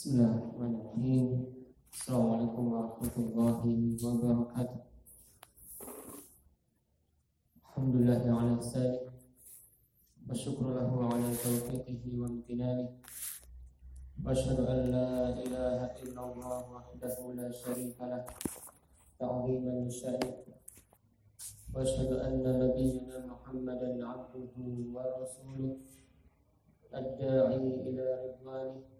Bismillahirrahmanirrahim. Assalamualaikum warahmatullahi wabarakatuh. Alhamdulillah ala ihsani wa syukru lahu ala taufiqihi wa amtinani. Wa ashhadu an la ilaha illallah wahdahu la syarika lah ta'ziman li sya'nih. Wa ashhadu anna nabiyyana Muhammadan 'abduhu wa rasuluh ad-da'i ila ridwanih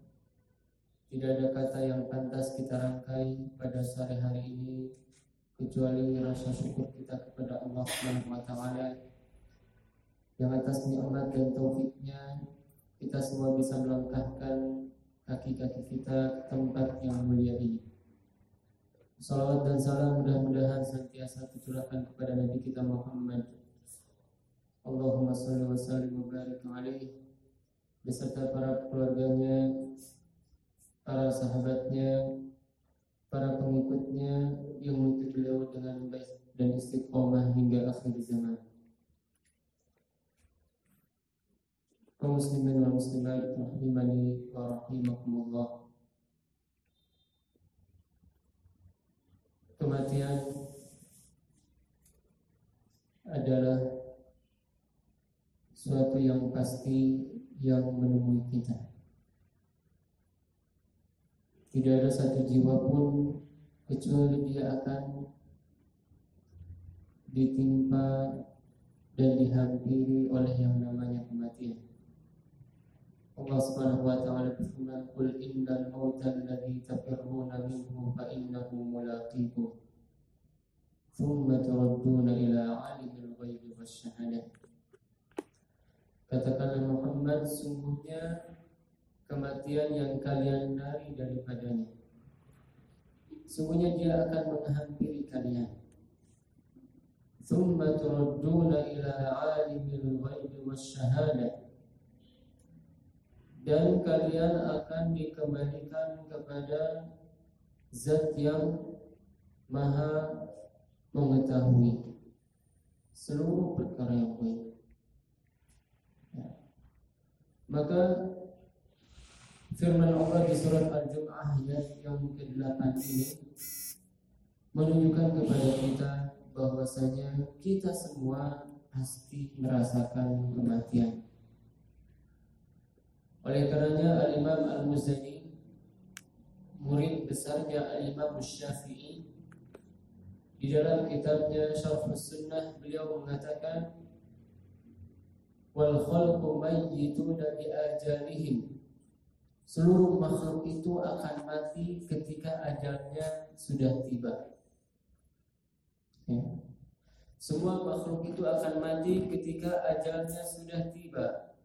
Tidak ada kata yang pantas kita rangkai pada sore hari ini kecuali rasa syukur kita kepada Allah Subhanahu wa taala yang atas nikmat dan taufiknya kita semua bisa melangkahkan kaki-kaki kita ke tempat yang mulia ini. Salawat dan salam mudah-mudahan senantiasa tercurahkan kepada Nabi kita Muhammad. Allahumma salli wa sallim wa barik alaihi beserta para keluarganya, para sahabatnya, para pengikutnya yang mengikuti beliau dengan baik dan istiqomah hingga akhir zaman. Kaum muslimin wa muslimat rahimani wa rahimakumullah. Kematian adalah suatu yang pasti yang menemui kita. Tidak ada satu jiwa pun kecuali dia akan ditimpa dan dihampiri oleh yang namanya kematian. Allah Subhanahu wa taala berfirman, "Qul innal mauta alladhi tafirruna minhu fa innahu mulaqikum." Thumma turadduna ila 'alimil ghaibi wasyahadah. Katakanlah Muhammad, sungguhnya kematian yang kalian lari daripadanya. Sungguhnya dia akan menghampiri kalian. Thumma turadduna ila alimil ghaibi wasyahadah. Dan kalian akan dikembalikan kepada zat yang maha mengetahui seluruh perkara yang baik. Ya. Maka Firman Allah di surat Al-Jum'ah yang ke-8 ini menunjukkan kepada kita bahwasanya kita semua pasti merasakan kematian. Oleh karenanya Al-Imam Al-Muzani murid besarnya Al-Imam Syafi'i di dalam kitabnya Syarh Sunnah beliau mengatakan wal khalqu mayyituna bi ajalihim seluruh makhluk itu akan mati ketika ajalnya sudah tiba. Ya. Semua makhluk itu akan mati ketika ajalnya sudah tiba.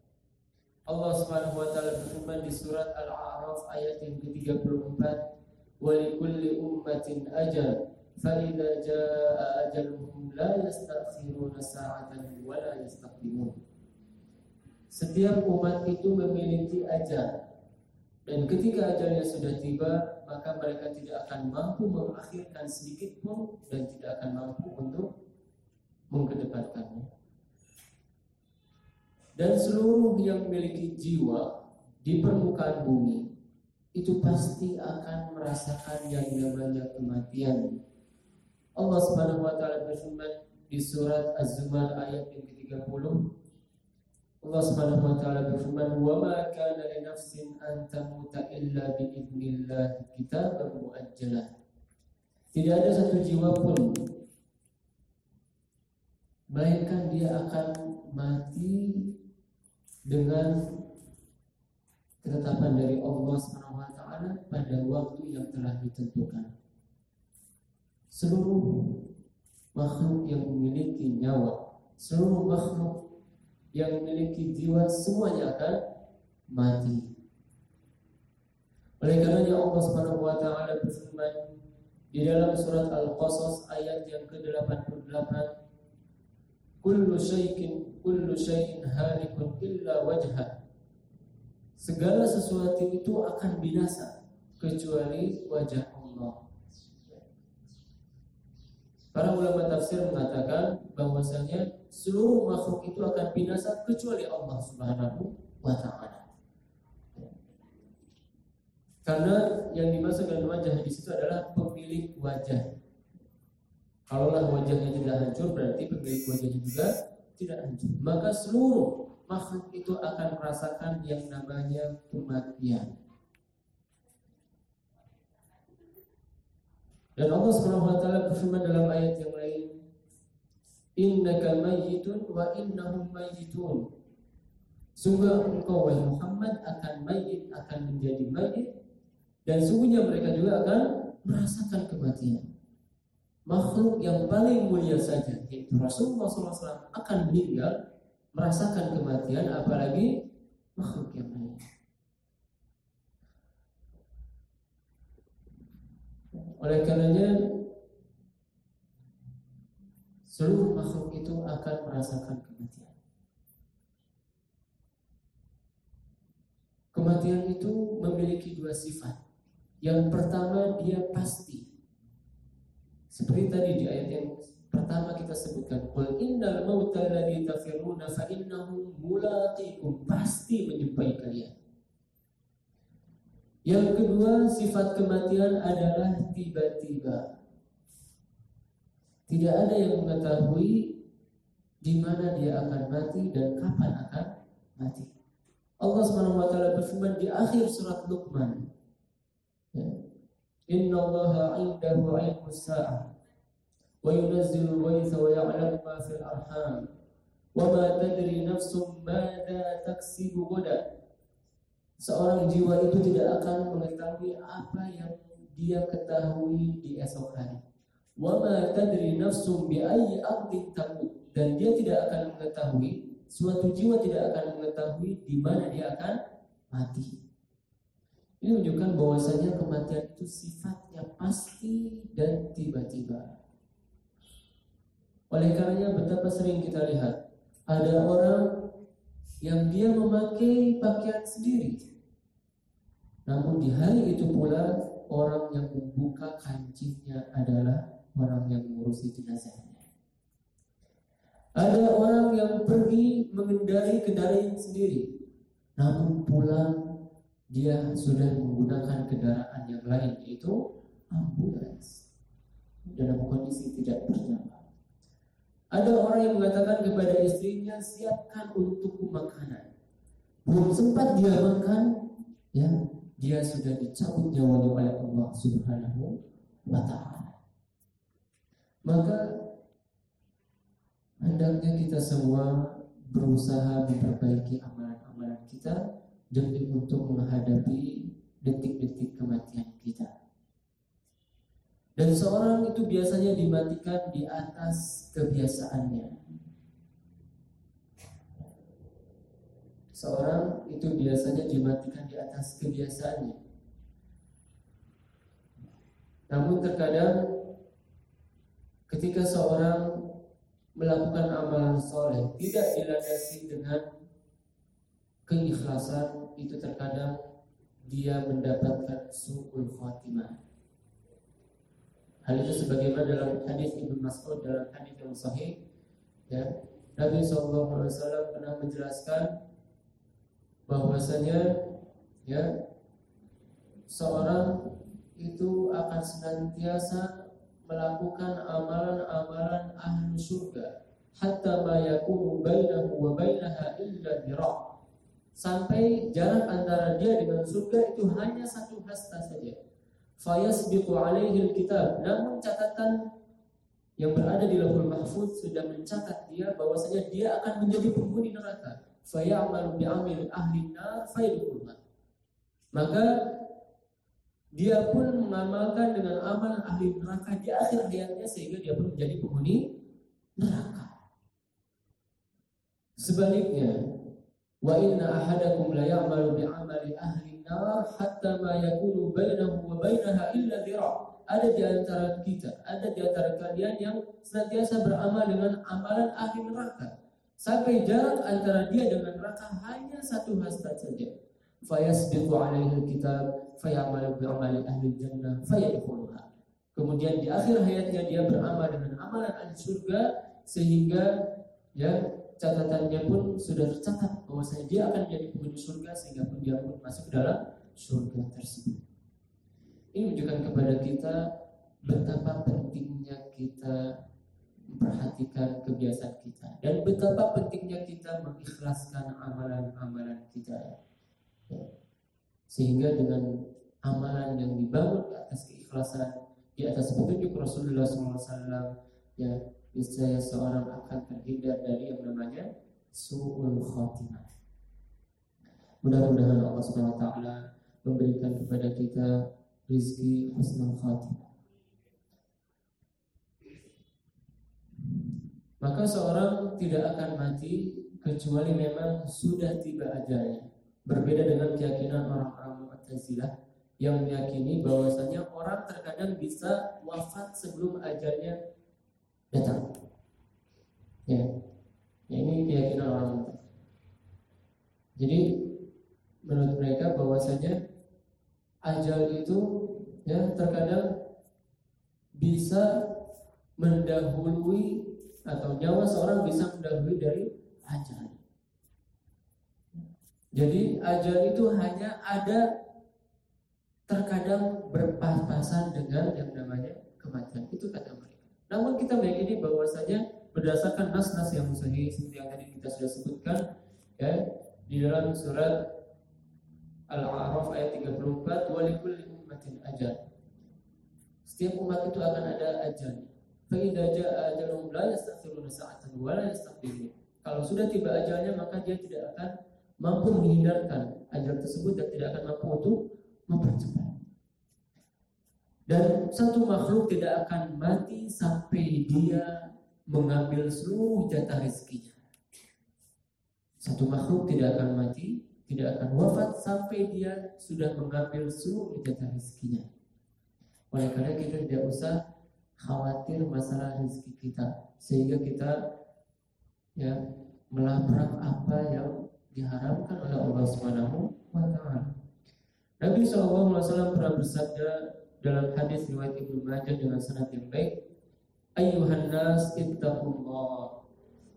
Allah Subhanahu wa taala berfirman di surat Al-A'raf ayat yang ke-34, "Wa likulli ummatin ajal, fa idza jaa ajaluhum la yastakhiruna sa'atan wa la yastaqdimun." Setiap umat itu memiliki ajal. Dan ketika ajalnya sudah tiba, maka mereka tidak akan mampu mengakhirkan sedikit pun dan tidak akan mampu untuk mengedepankannya. Dan seluruh yang memiliki jiwa di permukaan bumi itu pasti akan merasakan yang namanya kematian. Allah Subhanahu wa taala berfirman di surat Az-Zumar ayat yang ke-30 Allah Subhanahu wa taala berfirman, "Wa ma kana li nafsin an tamuta illa bi idznillah kitaban muajjalah." Tidak ada satu jiwa pun melainkan dia akan mati dengan ketetapan dari Allah Subhanahu wa taala pada waktu yang telah ditentukan. Seluruh makhluk yang memiliki nyawa, seluruh makhluk yang memiliki jiwa semuanya akan mati. Oleh karenanya Allah Subhanahu wa taala berfirman di dalam surat Al-Qasas ayat yang ke-88 Kullu syai'in kullu syai'in halikun illa wajha Segala sesuatu itu akan binasa kecuali wajah Allah. Para ulama tafsir mengatakan bahwasanya seluruh makhluk itu akan binasa kecuali Allah Subhanahu wa taala. Karena yang dimaksud dengan wajah di situ adalah pemilik wajah. Kalaulah wajahnya tidak hancur berarti pemilik wajahnya juga tidak hancur. Maka seluruh makhluk itu akan merasakan yang namanya kematian. Dan Allah Subhanahu wa taala berfirman dalam ayat yang lain, "Innaka mayyitun wa innahum mayyitun." Sungguh engkau wahai Muhammad akan mayit, akan menjadi mayit dan sungguhnya mereka juga akan merasakan kematian. Makhluk yang paling mulia saja, yaitu Rasulullah SAW akan meninggal, merasakan kematian, apalagi makhluk yang lain. Oleh karenanya seluruh makhluk itu akan merasakan kematian. Kematian itu memiliki dua sifat. Yang pertama dia pasti. Seperti tadi di ayat yang pertama kita sebutkan, "Qul innal mauta alladhi tafiruna fa innahu mulaqikum." Pasti menjumpai kalian. Yang kedua, sifat kematian adalah tiba-tiba. Tidak ada yang mengetahui di mana dia akan mati dan kapan akan mati. Allah Subhanahu wa taala berfirman di akhir surat Luqman. Ya. Inna Allah 'indahu 'ilmu sa'ah wa yunazzilu al-ghaytha wa ya'lamu ma fil arham wa ma tadri nafsum ma da taksibu ghadan Seorang jiwa itu tidak akan mengetahui apa yang dia ketahui di esok hari. Wa ma tadri nafsum bi ayyi ardin tamut dan dia tidak akan mengetahui suatu jiwa tidak akan mengetahui di mana dia akan mati. Ini menunjukkan bahwasanya kematian itu sifatnya pasti dan tiba-tiba. Oleh karenanya betapa sering kita lihat ada orang yang dia memakai pakaian sendiri. Namun di hari itu pula orang yang membuka kancingnya adalah orang yang mengurusi jenazahnya. Ada orang yang pergi mengendarai kendaraan sendiri, namun pulang dia sudah menggunakan kendaraan yang lain yaitu ambulans dalam kondisi tidak bernyawa. Ada orang yang mengatakan kepada istrinya siapkan untuk makanan. Belum sempat dia makan, ya dia sudah dicabut nyawanya oleh Allah Subhanahu wa taala. Maka hendaknya kita semua berusaha memperbaiki amalan-amalan kita demi untuk menghadapi detik-detik kematian kita. Dan seorang itu biasanya dimatikan di atas kebiasaannya. Seorang itu biasanya dimatikan di atas kebiasaannya. Namun terkadang ketika seorang melakukan amalan soleh tidak dilandasi dengan keikhlasan itu terkadang dia mendapatkan su'ul khatimah. Hal itu sebagaimana dalam hadis Ibnu Mas'ud dalam hadis yang sahih ya Nabi SAW pernah menjelaskan bahwasanya ya seorang itu akan senantiasa melakukan amalan-amalan ahli surga hatta ma yakunu bainahu wa bainaha illa dira' sampai jarak antara dia dengan surga itu hanya satu hasta saja. Fayasbiqu alaihi kitab. Namun catatan yang berada di lauhul mahfuz sudah mencatat dia bahwasanya dia akan menjadi penghuni neraka. Fayamalu bi'amil ahli nar fayadkhulha maka dia pun mengamalkan dengan amal ahli neraka di akhir hayatnya sehingga dia pun menjadi penghuni neraka. Sebaliknya wa inna ahadakum la ya'malu bi'amali ahli nar hatta ma yakunu bainahu wa bainaha illa dhira' ada di antara kita, ada di antara kalian yang senantiasa beramal dengan amalan ahli neraka. Sampai jarak antara dia dengan neraka hanya satu hasta saja. Fayasbiqu alaihi kitab fayamalu bi'amali ahli jannah fayadkhuluha. Kemudian di akhir hayatnya dia beramal dengan amalan ahli surga sehingga ya catatannya pun sudah tercatat bahwasanya dia akan menjadi penghuni surga sehingga pun dia pun masuk ke dalam surga tersebut. Ini menunjukkan kepada kita betapa pentingnya kita memperhatikan kebiasaan kita dan betapa pentingnya kita mengikhlaskan amalan-amalan kita. Sehingga dengan amalan yang dibangun atas keikhlasan di atas petunjuk Rasulullah SAW ya niscaya seorang akan terhindar dari yang namanya su'ul khatimah. Mudah-mudahan Allah Subhanahu wa taala memberikan kepada kita rizki husnul khatimah. maka seorang tidak akan mati kecuali memang sudah tiba ajalnya. Berbeda dengan keyakinan orang-orang Mu'tazilah yang meyakini bahwasanya orang terkadang bisa wafat sebelum ajalnya datang. Ya, ya ini keyakinan orang Mu'tazilah. Jadi menurut mereka bahwasanya ajal itu ya terkadang bisa mendahului atau nyawa seorang bisa mendahului dari ajal. Jadi ajal itu hanya ada terkadang berpapasan dengan yang namanya kematian. Itu kata mereka. Namun kita meyakini bahwasanya berdasarkan nas-nas yang sahih seperti yang tadi kita sudah sebutkan ya di dalam surat Al-A'raf ayat 34 walikulli ummatin ajal. Setiap umat itu akan ada ajal. Fa idza jaa ajaluhum la yastakhiruna sa'atan wa la yastaqdimun. Kalau sudah tiba ajalnya maka dia tidak akan mampu menghindarkan ajal tersebut dan tidak akan mampu untuk mempercepat. Dan satu makhluk tidak akan mati sampai dia mengambil seluruh jatah rezekinya. Satu makhluk tidak akan mati, tidak akan wafat sampai dia sudah mengambil seluruh jatah rezekinya. Oleh karena kita tidak usah khawatir masalah rezeki kita sehingga kita ya melabrak apa yang diharamkan oleh Allah Subhanahu wa taala. Nabi SAW pernah bersabda dalam hadis riwayat Ibnu Majah dengan sanad yang baik, "Ayyuhan nas ittaqullah."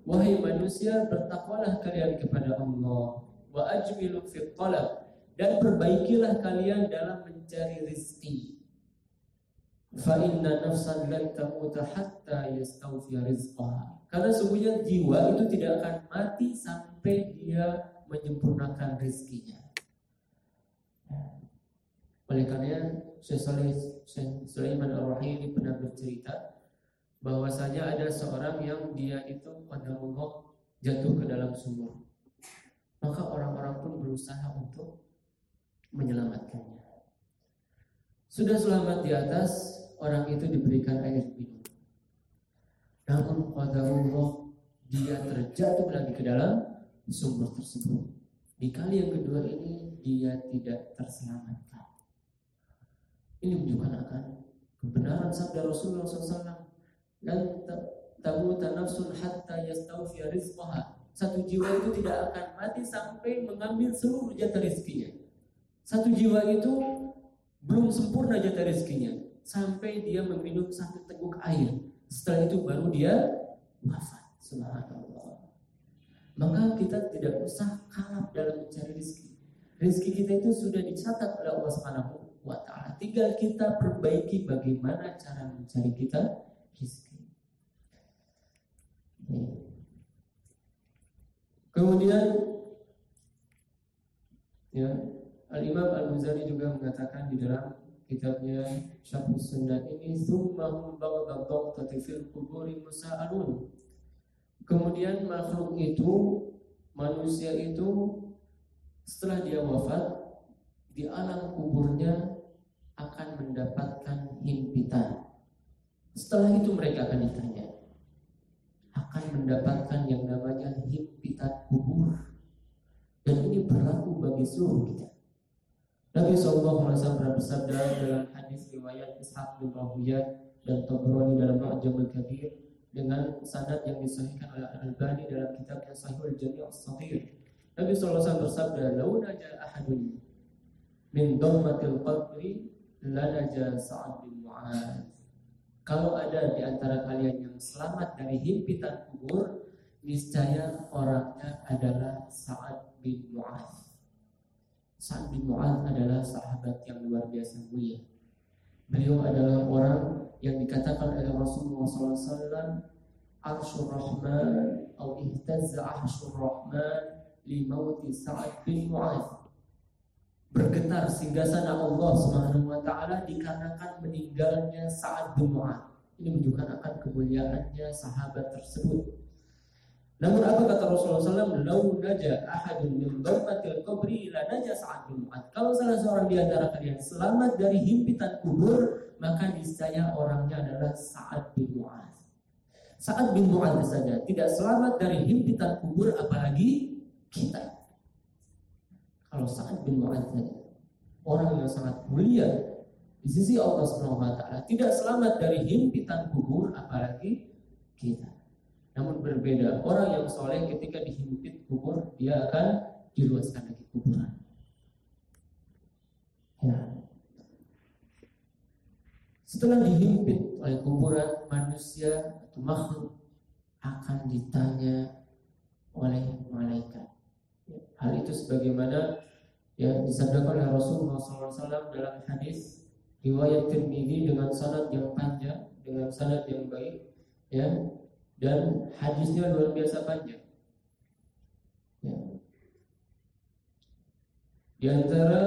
Wahai manusia, bertakwalah kalian kepada Allah wa ajmilu fi talab dan perbaikilah kalian dalam mencari rezeki fa inna nafsan lan tamuta hatta yastawfi rizqaha. Karena sungguhnya jiwa itu tidak akan mati sampai dia menyempurnakan rezekinya. Oleh karena Syekh Sulaiman Ar-Rahim pernah bercerita bahwasanya ada seorang yang dia itu pada Allah jatuh ke dalam sumur. Maka orang-orang pun berusaha untuk menyelamatkannya. Sudah selamat di atas, orang itu diberikan air minum. Namun qadarullah dia terjatuh lagi ke dalam sumur tersebut. Di kali yang kedua ini dia tidak terselamatkan. Ini menunjukkan akan kebenaran sabda Rasulullah SAW dan tamu nafsun hatta yastawfi rizqaha. Satu jiwa itu tidak akan mati sampai mengambil seluruh jatah rezekinya. Satu jiwa itu belum sempurna jatah rezekinya sampai dia meminum satu teguk air. Setelah itu baru dia wafat. Subhanallah. Maka kita tidak usah kalap dalam mencari rezeki. Rezeki kita itu sudah dicatat oleh Allah Subhanahu. Tinggal kita perbaiki bagaimana cara mencari kita rezeki. Kemudian ya Al Imam Al Ghazali juga mengatakan di dalam kitabnya Syarh Sunnah ini summahum ba'da dhaqtati fil quburi musa'alun. Kemudian makhluk itu manusia itu setelah dia wafat di alam kuburnya akan mendapatkan himpitan. Setelah itu mereka akan ditanya akan mendapatkan yang namanya himpitan kubur dan ini berlaku bagi seluruh kita. Nabi Shallallahu Alaihi Wasallam bersabda dalam hadis riwayat Ishaq bin Rahuyat dan Tabrani dalam Mu'jamul Kabir dengan sanad yang disahihkan oleh Al Albani dalam kitabnya Sahihul Jami' As-Saghir. Nabi Shallallahu Alaihi Wasallam bersabda, "Lau naja ahadun min dhammatil qabri la naja Sa'ad bin Mu'adz." Kalau ada di antara kalian yang selamat dari himpitan kubur, niscaya orangnya adalah Sa'ad bin Mu'adz. Sa'ad bin Mu'ad adalah sahabat yang luar biasa mulia. Beliau adalah orang yang dikatakan oleh Rasulullah SAW Arshur Rahman atau ihtazza Arshur Rahman limauti Sa'ad bin Mu'ad bergetar singgasana Allah Subhanahu wa taala dikarenakan meninggalnya Sa'ad bin Mu'ad. Ini menunjukkan akan kemuliaannya sahabat tersebut. Namun apa kata Rasulullah SAW? Lau naja ahadun min dharmatil qabri la naja sa'ad bin Mu'ad. Kalau salah seorang di antara kalian selamat dari himpitan kubur, maka niscaya orangnya adalah Sa'ad bin Mu'ad. Sa'ad bin Mu'ad saja tidak selamat dari himpitan kubur apalagi kita. Kalau Sa'ad bin Mu'ad saja orang yang sangat mulia di sisi Allah Subhanahu wa taala tidak selamat dari himpitan kubur apalagi kita. Namun berbeda, orang yang soleh ketika dihimpit kubur, dia akan diluaskan lagi kuburan. Ya. Setelah dihimpit oleh kuburan, manusia atau makhluk akan ditanya oleh malaikat. Hal itu sebagaimana ya disabdakan oleh Rasulullah SAW dalam hadis riwayat Tirmidzi dengan sanad yang panjang, dengan sanad yang baik, ya dan hadisnya luar biasa panjang. Ya. Di antara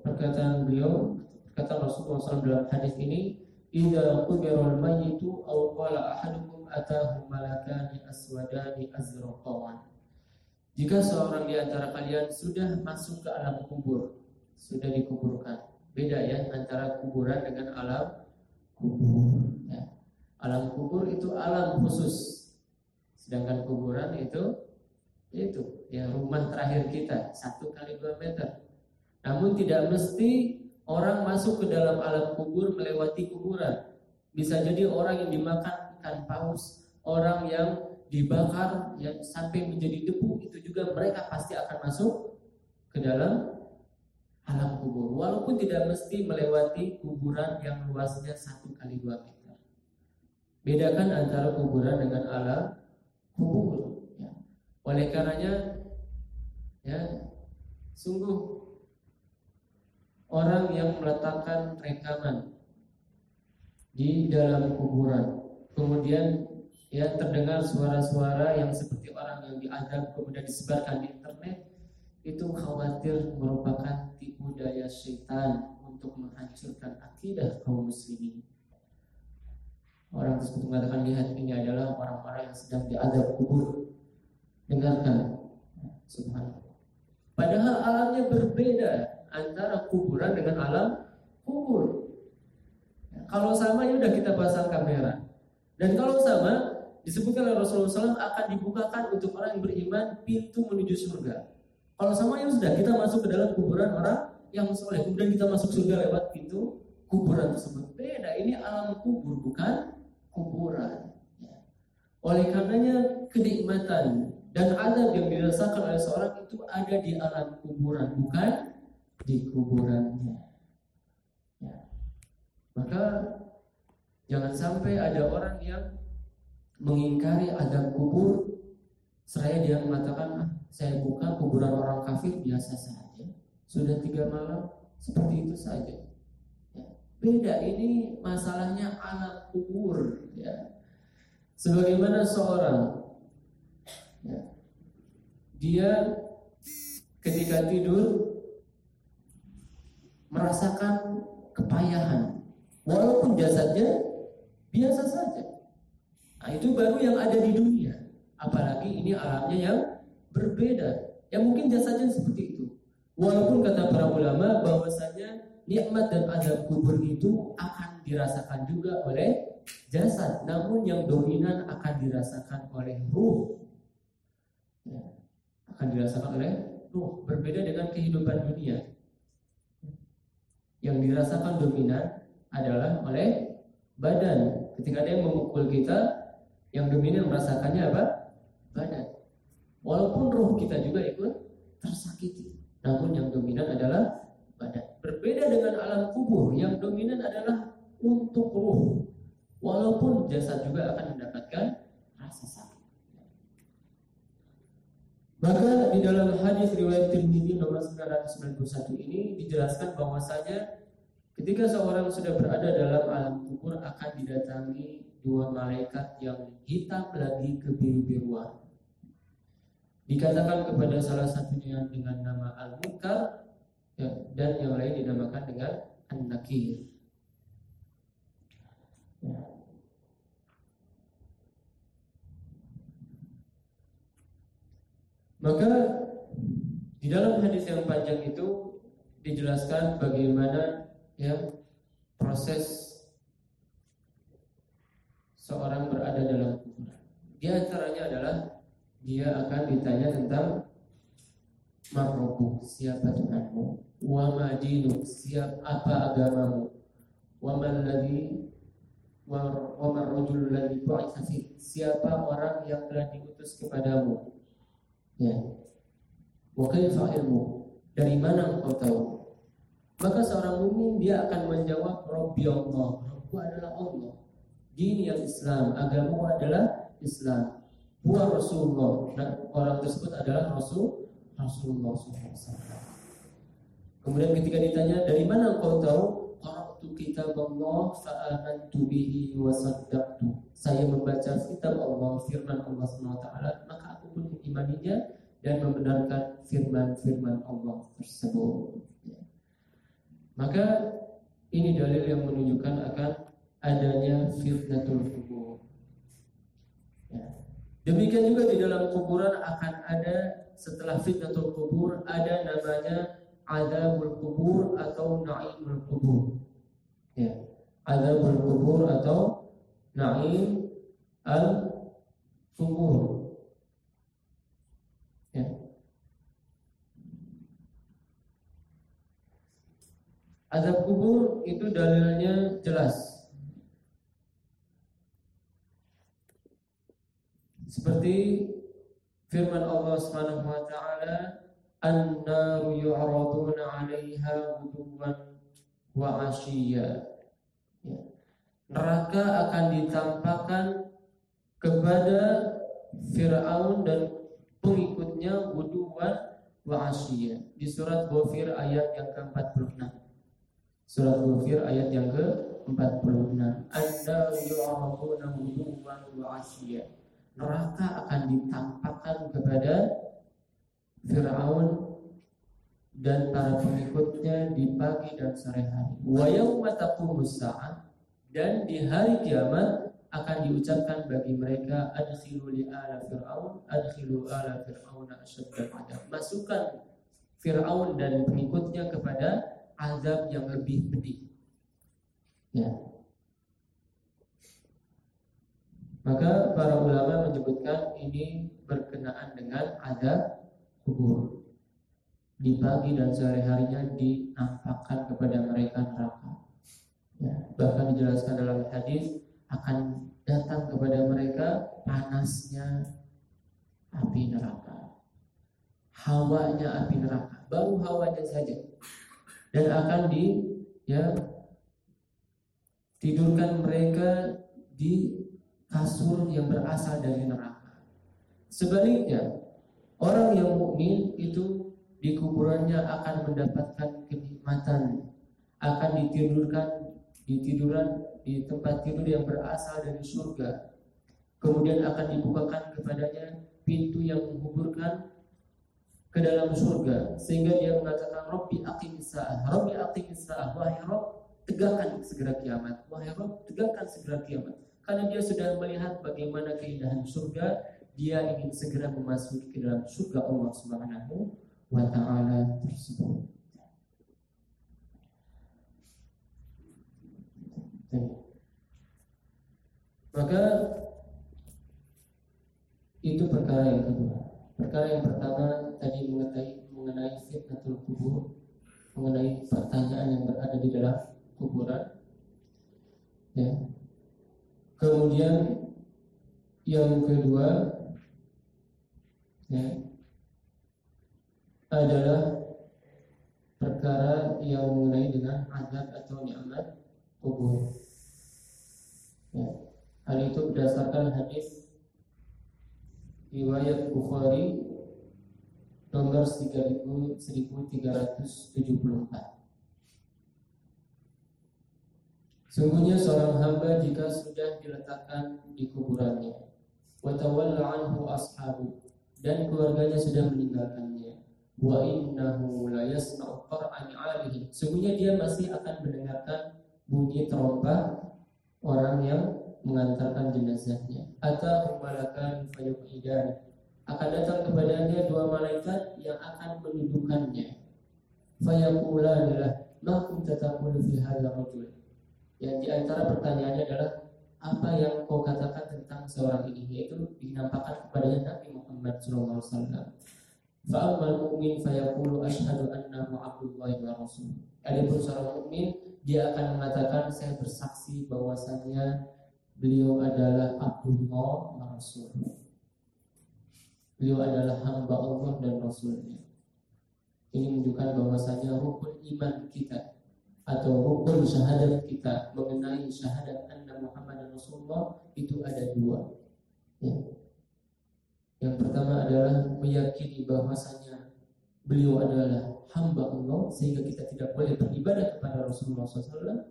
perkataan beliau, perkataan Rasulullah SAW dalam hadis ini, "Idza qubira al-mayyitu aw qala ahadukum atahu malakani aswadani azraqan." Jika seorang di antara kalian sudah masuk ke alam kubur, sudah dikuburkan. Beda ya antara kuburan dengan alam kubur. Ya. Alam kubur itu alam khusus. Sedangkan kuburan itu itu ya rumah terakhir kita satu kali dua meter. Namun tidak mesti orang masuk ke dalam alam kubur melewati kuburan. Bisa jadi orang yang dimakan ikan paus, orang yang dibakar yang sampai menjadi debu itu juga mereka pasti akan masuk ke dalam alam kubur walaupun tidak mesti melewati kuburan yang luasnya satu kali dua meter Bedakan antara kuburan dengan alam kubur. Ya. Oleh karenanya, ya sungguh orang yang meletakkan rekaman di dalam kuburan, kemudian ya terdengar suara-suara yang seperti orang yang diadab kemudian disebarkan di internet, itu khawatir merupakan tipu daya syaitan untuk menghancurkan akidah kaum muslimin. Orang tersebut mengatakan lihat ini adalah orang-orang yang sedang diadab kubur. Dengarkan. Subhanallah. Padahal alamnya berbeda antara kuburan dengan alam kubur. Kalau sama ya udah kita pasang kamera. Dan kalau sama disebutkan oleh Rasulullah SAW akan dibukakan untuk orang yang beriman pintu menuju surga. Kalau sama ya sudah kita masuk ke dalam kuburan orang yang soleh. Kemudian kita masuk surga lewat pintu kuburan tersebut. Beda, ini alam kubur bukan kuburan. Ya. Oleh karenanya kenikmatan dan adab yang dirasakan oleh seorang itu ada di alam kuburan, bukan di kuburannya. Ya. Maka jangan sampai ada orang yang mengingkari adab kubur, seraya dia mengatakan, ah, saya buka kuburan orang kafir biasa saja. Sudah tiga malam seperti itu saja. Beda ini masalahnya anak kubur ya. Sebagaimana seorang ya, dia ketika tidur merasakan kepayahan. Walaupun jasadnya biasa saja. Nah, itu baru yang ada di dunia. Apalagi ini alamnya yang berbeda. Yang mungkin jasadnya seperti itu. Walaupun kata para ulama bahwasanya nikmat dan azab kubur itu akan dirasakan juga oleh jasad, namun yang dominan akan dirasakan oleh ruh. Ya, akan dirasakan oleh ruh, berbeda dengan kehidupan dunia. Yang dirasakan dominan adalah oleh badan. Ketika ada yang memukul kita, yang dominan merasakannya apa? Badan. Walaupun ruh kita juga ikut tersakiti, namun yang dominan adalah badan. Berbeda dengan alam kubur, yang dominan adalah untuk ruh. Walaupun jasad juga akan mendapatkan rasa sakit. Maka di dalam hadis riwayat Tirmidzi nomor 991 ini dijelaskan bahwasanya ketika seorang sudah berada dalam alam kubur akan didatangi dua malaikat yang hitam lagi kebiru-biruan. Dikatakan kepada salah satunya dengan nama Al-Munkar ya, dan yang lain dinamakan dengan An-Nakir. Maka di dalam hadis yang panjang itu dijelaskan bagaimana ya proses seorang berada dalam kuburan. Di antaranya adalah dia akan ditanya tentang Marrobu, siapa Tuhanmu? Wa madinu, siap apa agamamu? Wa man ladhi wa marrojul ladhi Siapa orang yang telah diutus kepadamu? Ya. Wa kaifa ilmu? Dari mana engkau tahu? Maka seorang mukmin dia akan menjawab Rabbi Allah. Rabbu adalah Allah. Dini yang Islam, agamamu adalah Islam. Huwa Rasulullah dan orang tersebut adalah Rasul Rasulullah SAW. Kemudian ketika ditanya dari mana engkau tahu? Qara'tu kitab Allah fa'amantu bihi wa saddaqtu. Saya membaca kitab Allah, firman Allah SWT, maka aku pun mengimaninya dan membenarkan firman-firman Allah tersebut. Ya. Maka ini dalil yang menunjukkan akan adanya fitnatul kubur. Ya. Demikian juga di dalam kuburan akan ada setelah fitnatul kubur ada namanya adabul kubur atau naimul kubur. Ya. Adabul kubur atau naim al kubur. Ya. Azab kubur itu dalilnya jelas Seperti firman Allah Subhanahu wa taala, "An-naru yu'raduna 'alaiha ghuduwan wa 'ashiyya." Ya. Neraka akan ditampakkan kepada Fir'aun dan pengikutnya ghuduwan wa 'ashiyya. Di surat Ghafir ayat yang ke-46. Surat Ghafir ayat yang ke-46. An-naru yu'raduna ghuduwan wa 'ashiyya neraka akan ditampakkan kepada Fir'aun dan para pengikutnya di pagi dan sore hari. Wa yauma taqumus dan di hari kiamat akan diucapkan bagi mereka adkhilu li ala fir'aun adkhilu ala fir'aun asyadda adab. Masukkan Fir'aun dan pengikutnya kepada azab yang lebih pedih. Ya, Maka para ulama menyebutkan ini berkenaan dengan ada kubur. Di pagi dan sore harinya dinampakkan kepada mereka neraka. Ya, bahkan dijelaskan dalam hadis akan datang kepada mereka panasnya api neraka. Hawanya api neraka, baru hawanya saja. Dan akan di ya tidurkan mereka di kasur yang berasal dari neraka. Sebaliknya, orang yang mukmin itu di kuburannya akan mendapatkan kenikmatan, akan ditidurkan di tiduran di tempat tidur yang berasal dari surga. Kemudian akan dibukakan kepadanya pintu yang menguburkan ke dalam surga sehingga dia mengatakan Robbi aqimis sa'ah Robbi aqimis sa'ah wahai Rob tegakkan segera kiamat. Wahai Rob, tegakkan segera kiamat. Karena dia sudah melihat bagaimana keindahan surga, dia ingin segera memasuki ke dalam surga Allah Subhanahu wa taala tersebut. Maka itu perkara yang kedua. Perkara yang pertama tadi mengenai mengenai fitnatul kubur, mengenai pertanyaan yang berada di dalam kuburan. Ya. Kemudian yang kedua ya, adalah perkara yang mengenai dengan azab atau nikmat kubur. Ya. Hal itu berdasarkan hadis riwayat Bukhari nomor 1374. Sungguhnya seorang hamba jika sudah diletakkan di kuburannya, watawalla anhu ashabu dan keluarganya sudah meninggalkannya, wa innahu la yasma'u qara'an 'alihi. Sungguhnya dia masih akan mendengarkan bunyi terompah orang yang mengantarkan jenazahnya. Atau malakan fayuqidan akan datang kepadanya dua malaikat yang akan mendudukannya. Fayaqulanillah ma kunta taqulu fi hadzal rajul. Yang di antara pertanyaannya adalah apa yang kau katakan tentang seorang ini yaitu dinampakkan kepadanya Nabi Muhammad SAW. Fa'amal mu'min fayaqulu ashhadu annahu abdullahi wa rasul. Adapun seorang mukmin dia akan mengatakan saya bersaksi bahwasanya beliau adalah Abdullah wa Rasul. Beliau adalah hamba Allah dan Rasulnya. Ini menunjukkan bahwasanya rukun iman kita atau rukun syahadat kita mengenai syahadat anna Muhammad Rasulullah itu ada dua. Ya. Yang pertama adalah meyakini bahwasanya beliau adalah hamba Allah sehingga kita tidak boleh beribadah kepada Rasulullah SAW.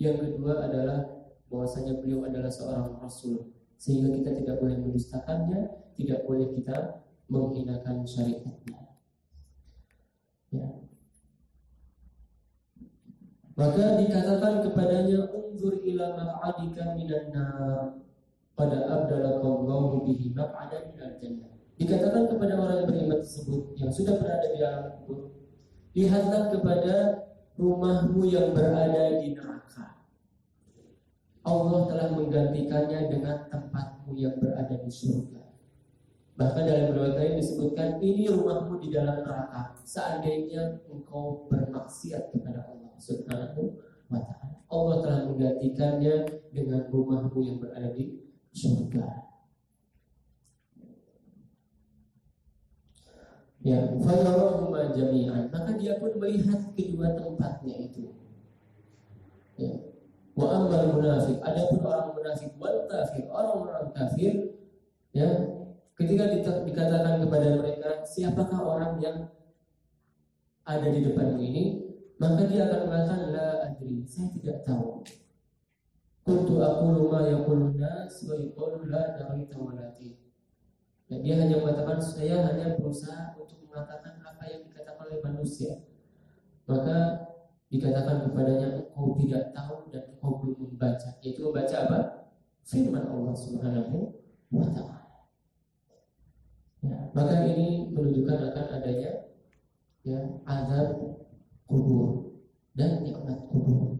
Yang kedua adalah bahwasanya beliau adalah seorang Rasul sehingga kita tidak boleh mendustakannya, tidak boleh kita menghinakan syariatnya. Ya. Maka dikatakan kepadanya unzur ila maq'adika minan nar pada abdalakallahu bihi maq'adan minal jannah. Dikatakan kepada orang yang beriman tersebut yang sudah berada di dalam kubur, lihatlah kepada rumahmu yang berada di neraka. Allah telah menggantikannya dengan tempatmu yang berada di surga. Bahkan dalam riwayat lain disebutkan ini rumahmu di dalam neraka. Seandainya engkau bermaksiat kepada Allah Subhanahu wa taala. Allah telah menggantikannya dengan rumahmu yang berada di surga. Ya, fayarahuma jami'an. Maka dia pun melihat kedua tempatnya itu. Ya. Wa ammal munafik, adapun orang munafik wal kafir, orang-orang kafir ya, ketika dikatakan kepada mereka, siapakah orang yang ada di depanmu ini? Maka dia akan mengatakan la adri, saya tidak tahu. Kuntu aqulu ma yaqulun nas wa yaqulu la darita walati. Dan dia hanya mengatakan saya hanya berusaha untuk mengatakan apa yang dikatakan oleh manusia. Maka dikatakan kepadanya engkau tidak tahu dan engkau belum membaca. Yaitu membaca apa? Firman Allah Subhanahu wa taala. Ya, maka ini menunjukkan akan adanya ya azab kubur dan nikmat kubur.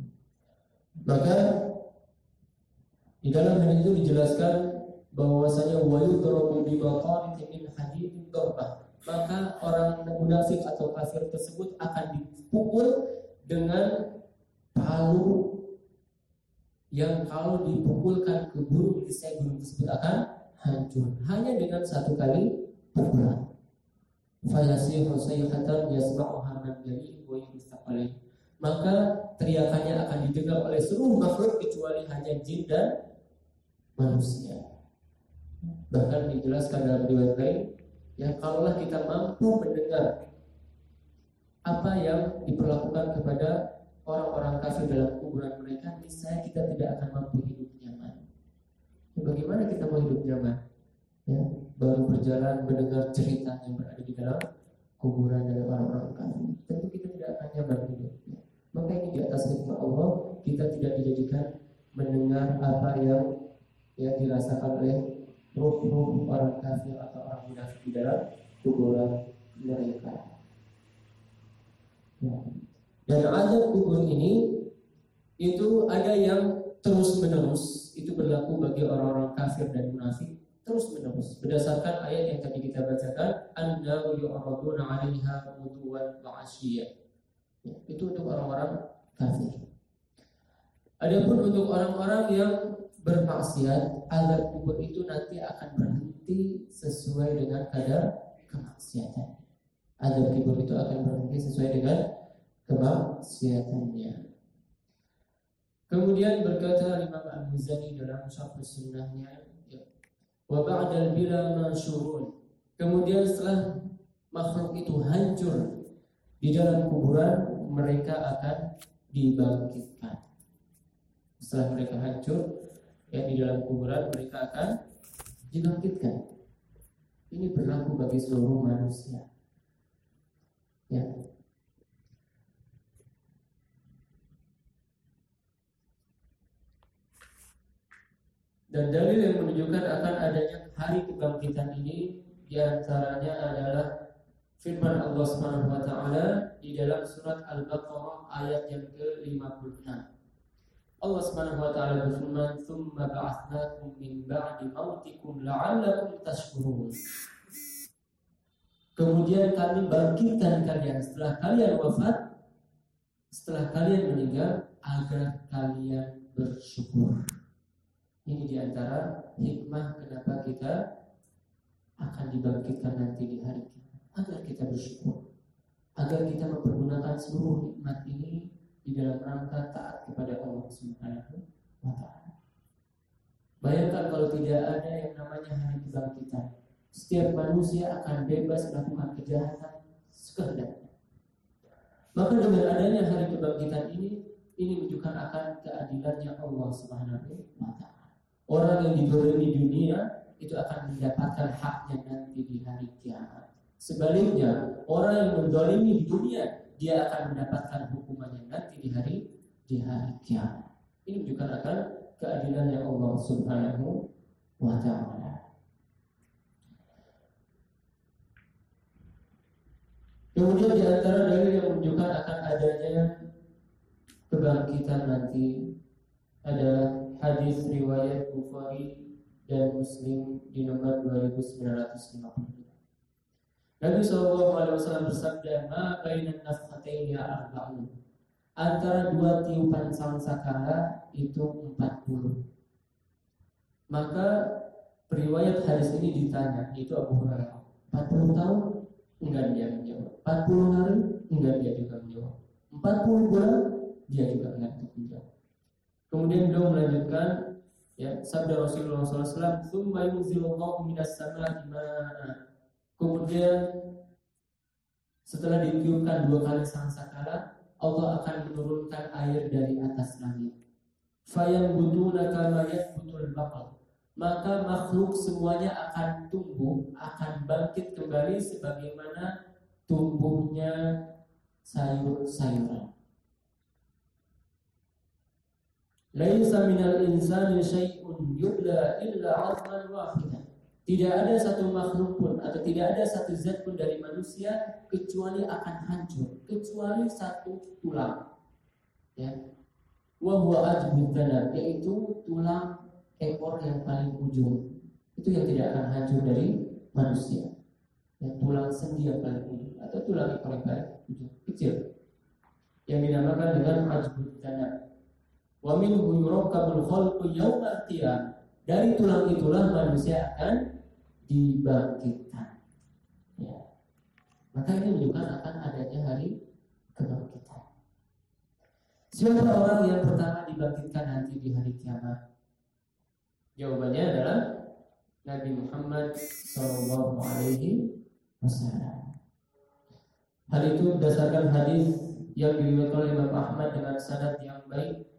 Maka di dalam hal itu dijelaskan bahwasanya wa yudrabu bi min hadidin darbah maka orang munafik atau kafir tersebut akan dipukul dengan palu yang kalau dipukulkan ke burung niscaya burung tersebut akan hancur hanya dengan satu kali pukulan. Fayasihu sayhatan yasma'uha man jali wa Maka teriakannya akan didengar oleh seluruh makhluk kecuali hanya jin dan manusia. Bahkan dijelaskan dalam riwayat lain, ya kalaulah kita mampu mendengar apa yang diperlakukan kepada orang-orang kafir dalam kuburan mereka, niscaya kita tidak akan mampu hidup nyaman. Ya, bagaimana kita mau hidup nyaman? Ya, baru berjalan mendengar cerita yang berada di dalam kuburan dari orang-orang. Tentu kita tidak akan nyaman. Ya. Maka ini di atas hikmah Allah kita tidak dijadikan mendengar apa yang yang dirasakan oleh ruh-ruh orang kafir atau orang munafik di dalam kuburan mereka. Ya. Dan azab kubur ini itu ada yang terus menerus itu berlaku bagi orang-orang kafir dan munafik terus menerus berdasarkan ayat yang tadi kita bacakan anda yu'raduna 'alaiha ghuduwan wa. Ya, itu untuk orang-orang kafir. Adapun untuk orang-orang yang bermaksiat, azab kubur itu nanti akan berhenti sesuai dengan kadar kemaksiatan. Azab kubur itu akan berhenti sesuai dengan kemaksiatannya. Kemudian berkata Imam Al-Muzani dalam Syarh Sunnahnya, wa ba'dal bila mansyurun. Kemudian setelah makhluk itu hancur di dalam kuburan, mereka akan dibangkitkan. Setelah mereka hancur ya di dalam kuburan, mereka akan dibangkitkan. Ini berlaku bagi seluruh manusia. Ya, Dan dalil yang menunjukkan akan adanya hari kebangkitan ini di antaranya adalah firman Allah Subhanahu wa taala di dalam surat Al-Baqarah ayat yang ke-56. Allah Subhanahu wa taala berfirman, "Tsumma ba'atsnakum min ba'di mautikum la'allakum tashkurun." Kemudian kami bangkitkan kalian setelah kalian wafat, setelah kalian meninggal agar kalian bersyukur. Ini di antara hikmah kenapa kita akan dibangkitkan nanti di hari kiamat agar kita bersyukur, agar kita mempergunakan seluruh nikmat ini di dalam rangka taat kepada Allah Subhanahu wa taala. Bayangkan kalau tidak ada yang namanya hari kebangkitan. Setiap manusia akan bebas melakukan kejahatan sekehendaknya. Maka dengan adanya hari kebangkitan ini, ini menunjukkan akan keadilannya Allah Subhanahu wa taala. Orang yang didolimi dunia itu akan mendapatkan haknya nanti di hari kiamat. Sebaliknya, orang yang mendolimi dunia dia akan mendapatkan hukumannya nanti di hari di hari kiamat. Ini menunjukkan akan keadilan yang Allah Subhanahu wa taala. Kemudian di antara dalil yang menunjukkan akan adanya kebangkitan nanti ada hadis riwayat Bukhari dan Muslim di nomor 2950. Nabi Shallallahu Alaihi Wasallam bersabda, "Ma bainan nafhataini arba'un." Antara dua tiupan sangkakala itu 40. Maka periwayat hadis ini ditanya, itu Abu Hurairah, 40 tahun? Enggak dia menjawab. 40 hari? Enggak dia juga menjawab. 40 bulan? Dia juga enggak menjawab. Kemudian beliau melanjutkan ya sabda Rasulullah SAW, "Tsumma minas sama'i ma'a." Kemudian setelah ditiupkan dua kali sangkakala, Allah akan menurunkan air dari atas langit. Fayam butuna kama butul bakal. Maka makhluk semuanya akan tumbuh, akan bangkit kembali sebagaimana tumbuhnya sayur-sayuran. Laisa minal insani syai'un yubla illa 'azman wahidan. Tidak ada satu makhluk pun atau tidak ada satu zat pun dari manusia kecuali akan hancur, kecuali satu tulang. Ya. Wa huwa yaitu tulang ekor yang paling ujung. Itu yang tidak akan hancur dari manusia. Ya, tulang sendi yang paling ujung atau tulang ekor yang paling ujung kecil yang dinamakan dengan ajbud Wa minhu yurakkabul khalqu yaumal qiyam. Dari tulang itulah manusia akan dibangkitkan. Ya. Maka ini menunjukkan akan adanya hari kebangkitan. Siapa orang yang pertama dibangkitkan nanti di hari kiamat? Jawabannya adalah Nabi Muhammad Shallallahu Alaihi. Hal itu berdasarkan hadis yang diriwayatkan oleh Imam Ahmad dengan sanad yang baik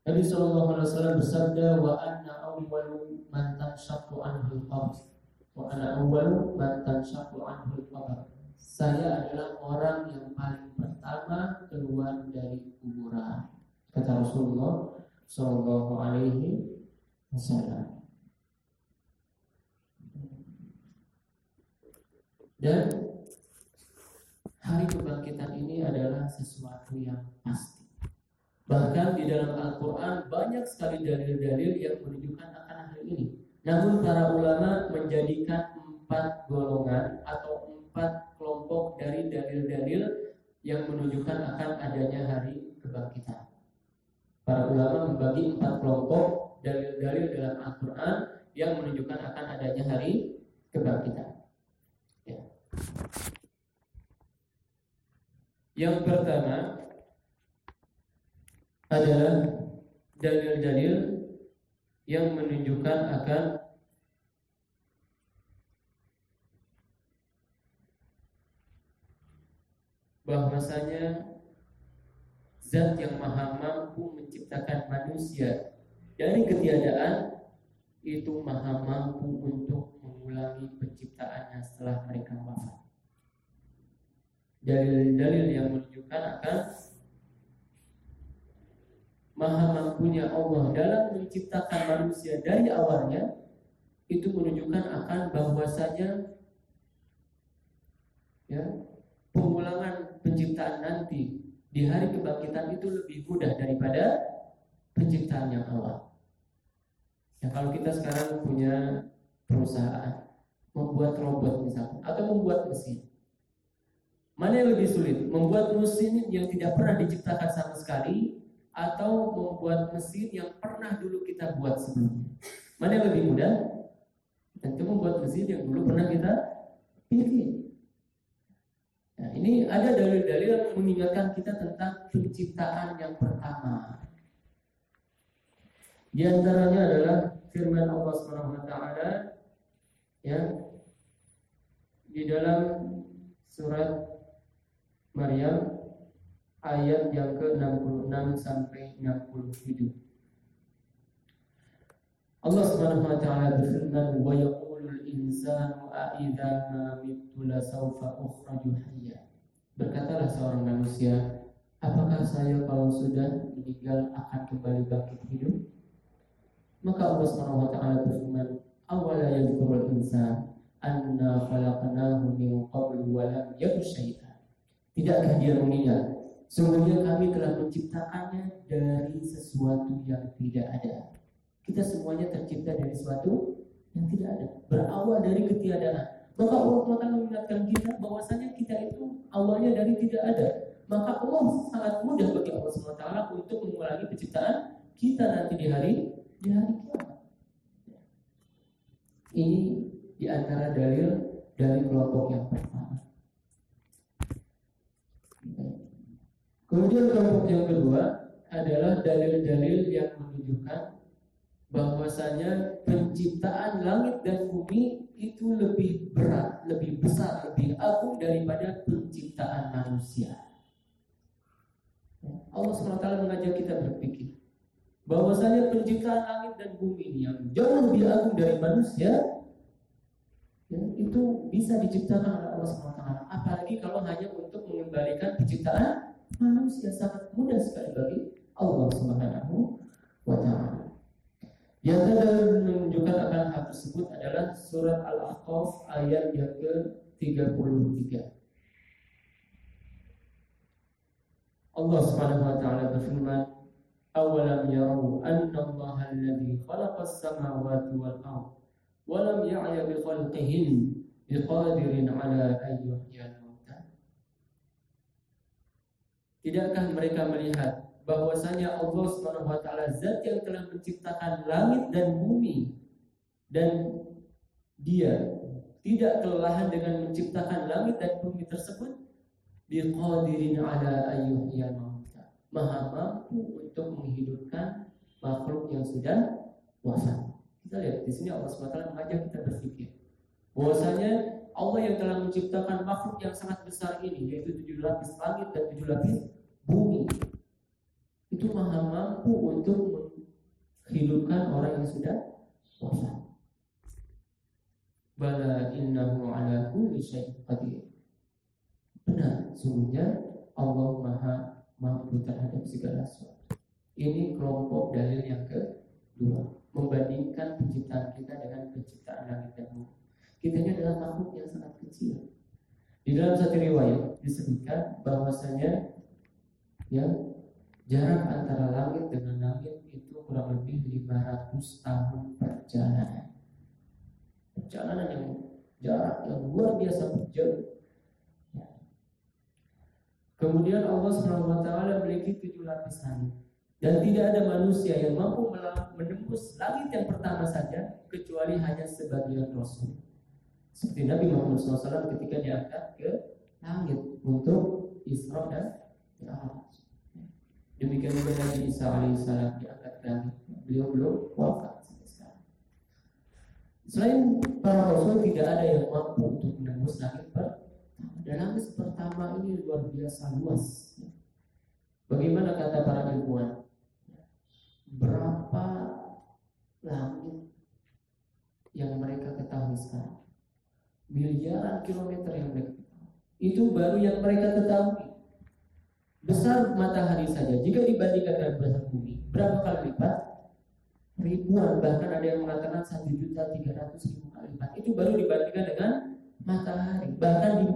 Nabi Shallallahu Alaihi Wasallam bersabda, wa anna awwalu man tanshaqqu anhu al wa ana awwalu man tanshaqqu anhu al Saya adalah orang yang paling pertama keluar dari kuburan. kata Rasulullah Shallallahu Alaihi Wasallam. Dan hari kebangkitan ini adalah sesuatu yang pasti. Bahkan di dalam Al-Quran banyak sekali dalil-dalil yang menunjukkan akan hal ini. Namun para ulama menjadikan empat golongan atau empat kelompok dari dalil-dalil yang menunjukkan akan adanya hari kebangkitan. Para ulama membagi empat kelompok dalil-dalil dalam Al-Quran yang menunjukkan akan adanya hari kebangkitan. Ya. Yang pertama adalah dalil-dalil yang menunjukkan akan bahwasanya zat yang maha mampu menciptakan manusia dari ketiadaan itu maha mampu untuk mengulangi penciptaannya setelah mereka wafat. Dalil-dalil yang menunjukkan akan maha mampunya Allah dalam menciptakan manusia dari awalnya itu menunjukkan akan bahwasanya ya pengulangan penciptaan nanti di hari kebangkitan itu lebih mudah daripada penciptaan yang awal. Ya kalau kita sekarang punya perusahaan membuat robot misalnya atau membuat mesin. Mana yang lebih sulit? Membuat mesin yang tidak pernah diciptakan sama sekali atau membuat mesin yang pernah dulu kita buat sebelumnya. Mana yang lebih mudah? Tentu membuat mesin yang dulu pernah kita bikin. Nah, ini ada dalil-dalil yang mengingatkan kita tentang penciptaan yang pertama. Di antaranya adalah firman Allah Subhanahu wa taala ya di dalam surat Maryam ayat yang ke-66 sampai 67. Allah Subhanahu wa taala berfirman wa yaqulul insanu a idza ma mittu la sawfa ukhraju hayya. Berkatalah seorang manusia, apakah saya kalau sudah meninggal akan kembali bangkit hidup? Maka Allah Subhanahu wa taala berfirman, awala yadhkurul insan anna khalaqnahu min qablu wa lam yakun syai'an. Tidakkah dia mengingat Sungguhnya kami telah menciptakannya dari sesuatu yang tidak ada. Kita semuanya tercipta dari sesuatu yang tidak ada, berawal dari ketiadaan. Maka Allah akan mengingatkan kita bahwasanya kita itu awalnya dari tidak ada. Maka Allah sangat mudah bagi Allah SWT untuk mengulangi penciptaan kita nanti di hari di hari kiamat. Ini di antara dalil dari kelompok yang pertama. Kemudian kelompok yang kedua adalah dalil-dalil yang menunjukkan bahwasanya penciptaan langit dan bumi itu lebih berat, lebih besar, lebih agung daripada penciptaan manusia. Allah SWT mengajak kita berpikir bahwasanya penciptaan langit dan bumi yang jauh lebih agung dari manusia ya, itu bisa diciptakan oleh Allah SWT. Apalagi kalau hanya untuk mengembalikan penciptaan manusia sangat mudah sekali bagi Allah Subhanahu wa taala. Yang menunjukkan akan hal tersebut adalah surat Al-Ahqaf ayat yang ke-33. Allah Subhanahu wa taala berfirman, "Awalam yarau anna Allah alladhi khalaqa as-samawati wal ard wa lam ya'ya bi khalqihin biqadirin 'ala an yuhyiya al-mauta?" Tidakkah mereka melihat bahwasanya Allah Subhanahu wa taala zat yang telah menciptakan langit dan bumi? Dan dia tidak kelelahan dengan menciptakan langit dan bumi tersebut? Biqadirin ala ayyuhya mauta. Maha mampu untuk menghidupkan makhluk yang sudah wafat kita lihat di sini Allah SWT mengajak kita berpikir bahwasanya Allah yang telah menciptakan makhluk yang sangat besar ini yaitu tujuh lapis langit dan tujuh lapis bumi itu maha mampu untuk menghidupkan orang yang sudah wafat. Bala innahu ala kulli syai'in qadir. Benar, sungguhnya Allah maha mampu terhadap segala sesuatu. Ini kelompok dalil yang kedua, membandingkan penciptaan kita dengan penciptaan langit dan bumi. Kita ini adalah makhluk yang sangat kecil. Di dalam satu riwayat disebutkan bahwasanya yang jarak antara langit dengan langit itu kurang lebih 500 tahun perjalanan. Perjalanan yang jarak yang luar biasa jauh. Ya. Kemudian Allah SWT memiliki tujuh lapis langit dan tidak ada manusia yang mampu menembus langit yang pertama saja kecuali hanya sebagian rasul. Seperti Nabi Muhammad SAW ketika diangkat ke langit untuk Isra dan Mi'raj. Demikian juga Nabi Isa alaihissalam diangkat ke langit. Beliau belum wafat sampai. Selain para rasul tidak ada yang mampu untuk menembus langit pertama. Dan langit pertama ini luar biasa luas. Bagaimana kata para ilmuwan? berapa langit yang mereka ketahui sekarang. Miliaran kilometer yang mereka. Itu baru yang mereka ketahui. Besar matahari saja, jika dibandingkan dengan besar bumi, berapa kali lipat? Ribuan, bahkan ada yang mengatakan satu juta tiga ratus ribu kali lipat. Itu baru dibandingkan dengan matahari. Bahkan di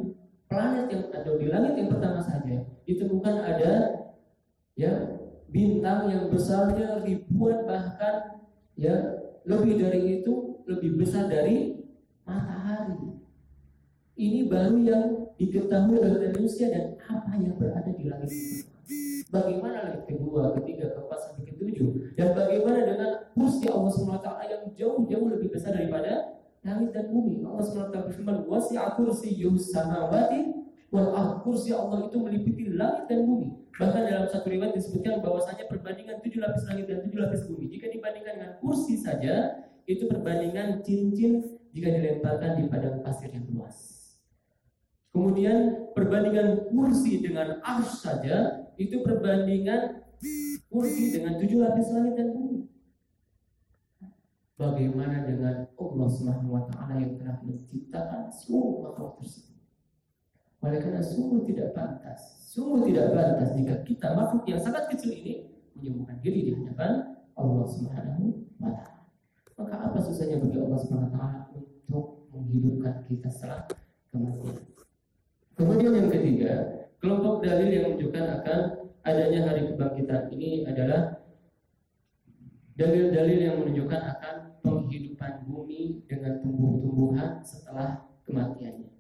planet yang ada di langit yang pertama saja ditemukan ada ya bintang yang besarnya ribuan bahkan ya lebih dari itu lebih besar dari matahari. Ini baru yang diketahui oleh manusia dan apa yang berada di langit Bagaimana langit kedua, ketiga, keempat sampai ketujuh dan bagaimana dengan kursi Allah SWT yang jauh-jauh lebih besar daripada langit dan bumi. Allah SWT berfirman, "Wasi'a kursiyyuhu samawati wal Kursi Allah itu meliputi langit dan bumi. Bahkan dalam satu riwayat disebutkan bahwasanya perbandingan tujuh lapis langit dan tujuh lapis bumi. Jika dibandingkan dengan kursi saja, itu perbandingan cincin jika dilemparkan di padang pasir yang luas. Kemudian perbandingan kursi dengan ars saja, itu perbandingan kursi dengan tujuh lapis langit dan bumi. Bagaimana dengan Allah Subhanahu wa taala yang telah menciptakan semua makhluk tersebut? Oleh karena sungguh tidak pantas, sungguh tidak pantas jika kita makhluk yang sangat kecil ini menyembuhkan diri di hadapan Allah Subhanahu wa taala. Maka apa susahnya bagi Allah Subhanahu wa taala untuk menghidupkan kita setelah kematian? Kemudian yang ketiga, kelompok dalil yang menunjukkan akan adanya hari kebangkitan ini adalah dalil-dalil yang menunjukkan akan penghidupan bumi dengan tumbuh-tumbuhan setelah kematiannya.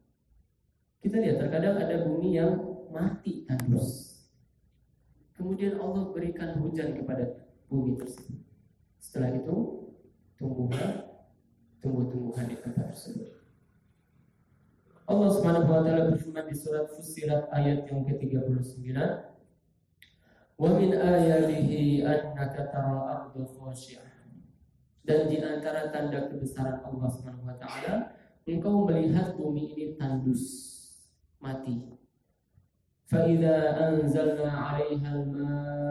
Kita lihat terkadang ada bumi yang mati tandus. Kemudian Allah berikan hujan kepada bumi tersebut. Setelah itu tumbuhlah tumbuh-tumbuhan di tempat tersebut. Allah Subhanahu wa taala berfirman di surat Fussilat ayat yang ke-39 Wa min ayatihi annaka tara al-ardha khashi'ah. Dan di antara tanda kebesaran Allah Subhanahu wa taala engkau melihat bumi ini tandus mati. Fa idza anzalna 'alaiha al-ma'a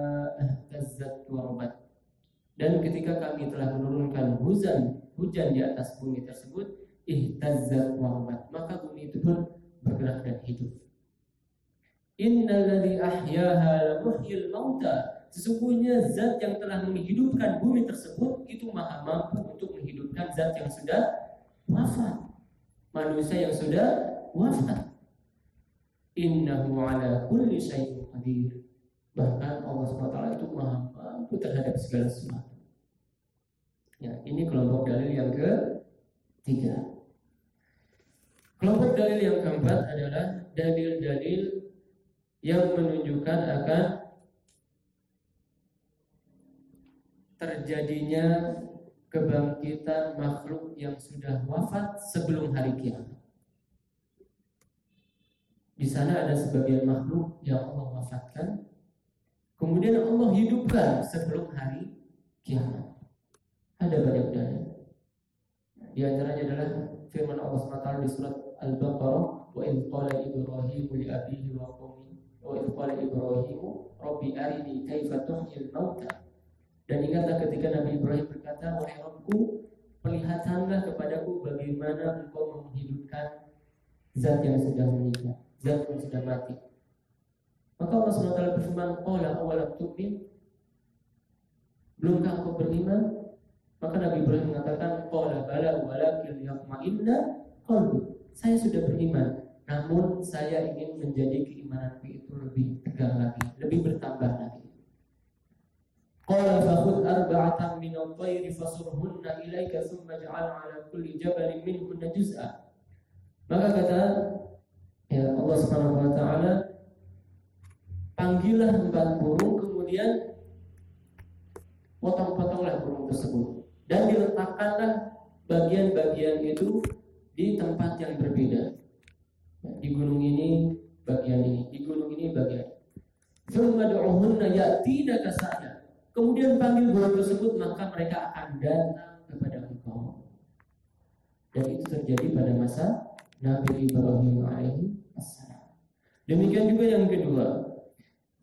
warbat dan ketika kami telah menurunkan hujan hujan di atas bumi tersebut ihtazzat warabat, maka bumi itu pun bergerak dan hidup. Innalladzi ahyaha lamuhyil mauta. Sesungguhnya zat yang telah menghidupkan bumi tersebut itu maha mampu untuk menghidupkan zat yang sudah wafat. Manusia yang sudah wafat. Innahu ala kulli syai'in qadir. Bahkan Allah SWT itu maha mampu terhadap segala sesuatu. Ya, ini kelompok dalil yang ketiga. Kelompok dalil yang keempat adalah dalil-dalil yang menunjukkan akan terjadinya kebangkitan makhluk yang sudah wafat sebelum hari kiamat. Di sana ada sebagian makhluk yang Allah wafatkan, kemudian Allah hidupkan sebelum hari kiamat. Ada banyak dalil. Di antaranya adalah firman Allah SWT di surat Al-Baqarah, "Wa idh qala Ibrahim li abihi wa qawmi wa idh qala Ibrahim Rabbi arini kaifa tuhyil mauta." Dan ingatlah ketika Nabi Ibrahim berkata, "Wahai Rabbku, perlihatkanlah kepadaku bagaimana engkau menghidupkan zat yang sudah meninggal." zat yang sudah mati. Maka Allah SWT berfirman, Qala awalam tu'min Belumkah engkau beriman? Maka Nabi Ibrahim mengatakan, Qala bala walakin yaqma'inna qalbi. Saya sudah beriman, namun saya ingin menjadi keimananku itu lebih tegar lagi, lebih bertambah lagi. Qala arba'atan min fasurhunna ilaika thumma 'ala kulli jabalin minhunna juz'a. Maka kata ya Allah Subhanahu wa taala panggillah empat burung kemudian potong-potonglah burung tersebut dan diletakkanlah bagian-bagian itu di tempat yang berbeda. Di gunung ini bagian ini, di gunung ini bagian. Kemudian panggil burung tersebut maka mereka akan datang kepada engkau. Dan itu terjadi pada masa Nabi Ibrahim alaihi Demikian juga yang kedua,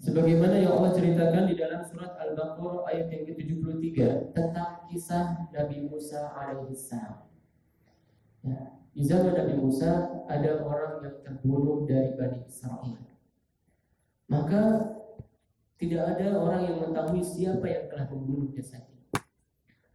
Sebagaimana yang Allah ceritakan di dalam surat Al-Baqarah ayat yang ke-73 tentang kisah Nabi Musa alaihissalam. Ya, di zaman Nabi Musa ada orang yang terbunuh dari Bani Israel. Maka tidak ada orang yang mengetahui siapa yang telah membunuh jasad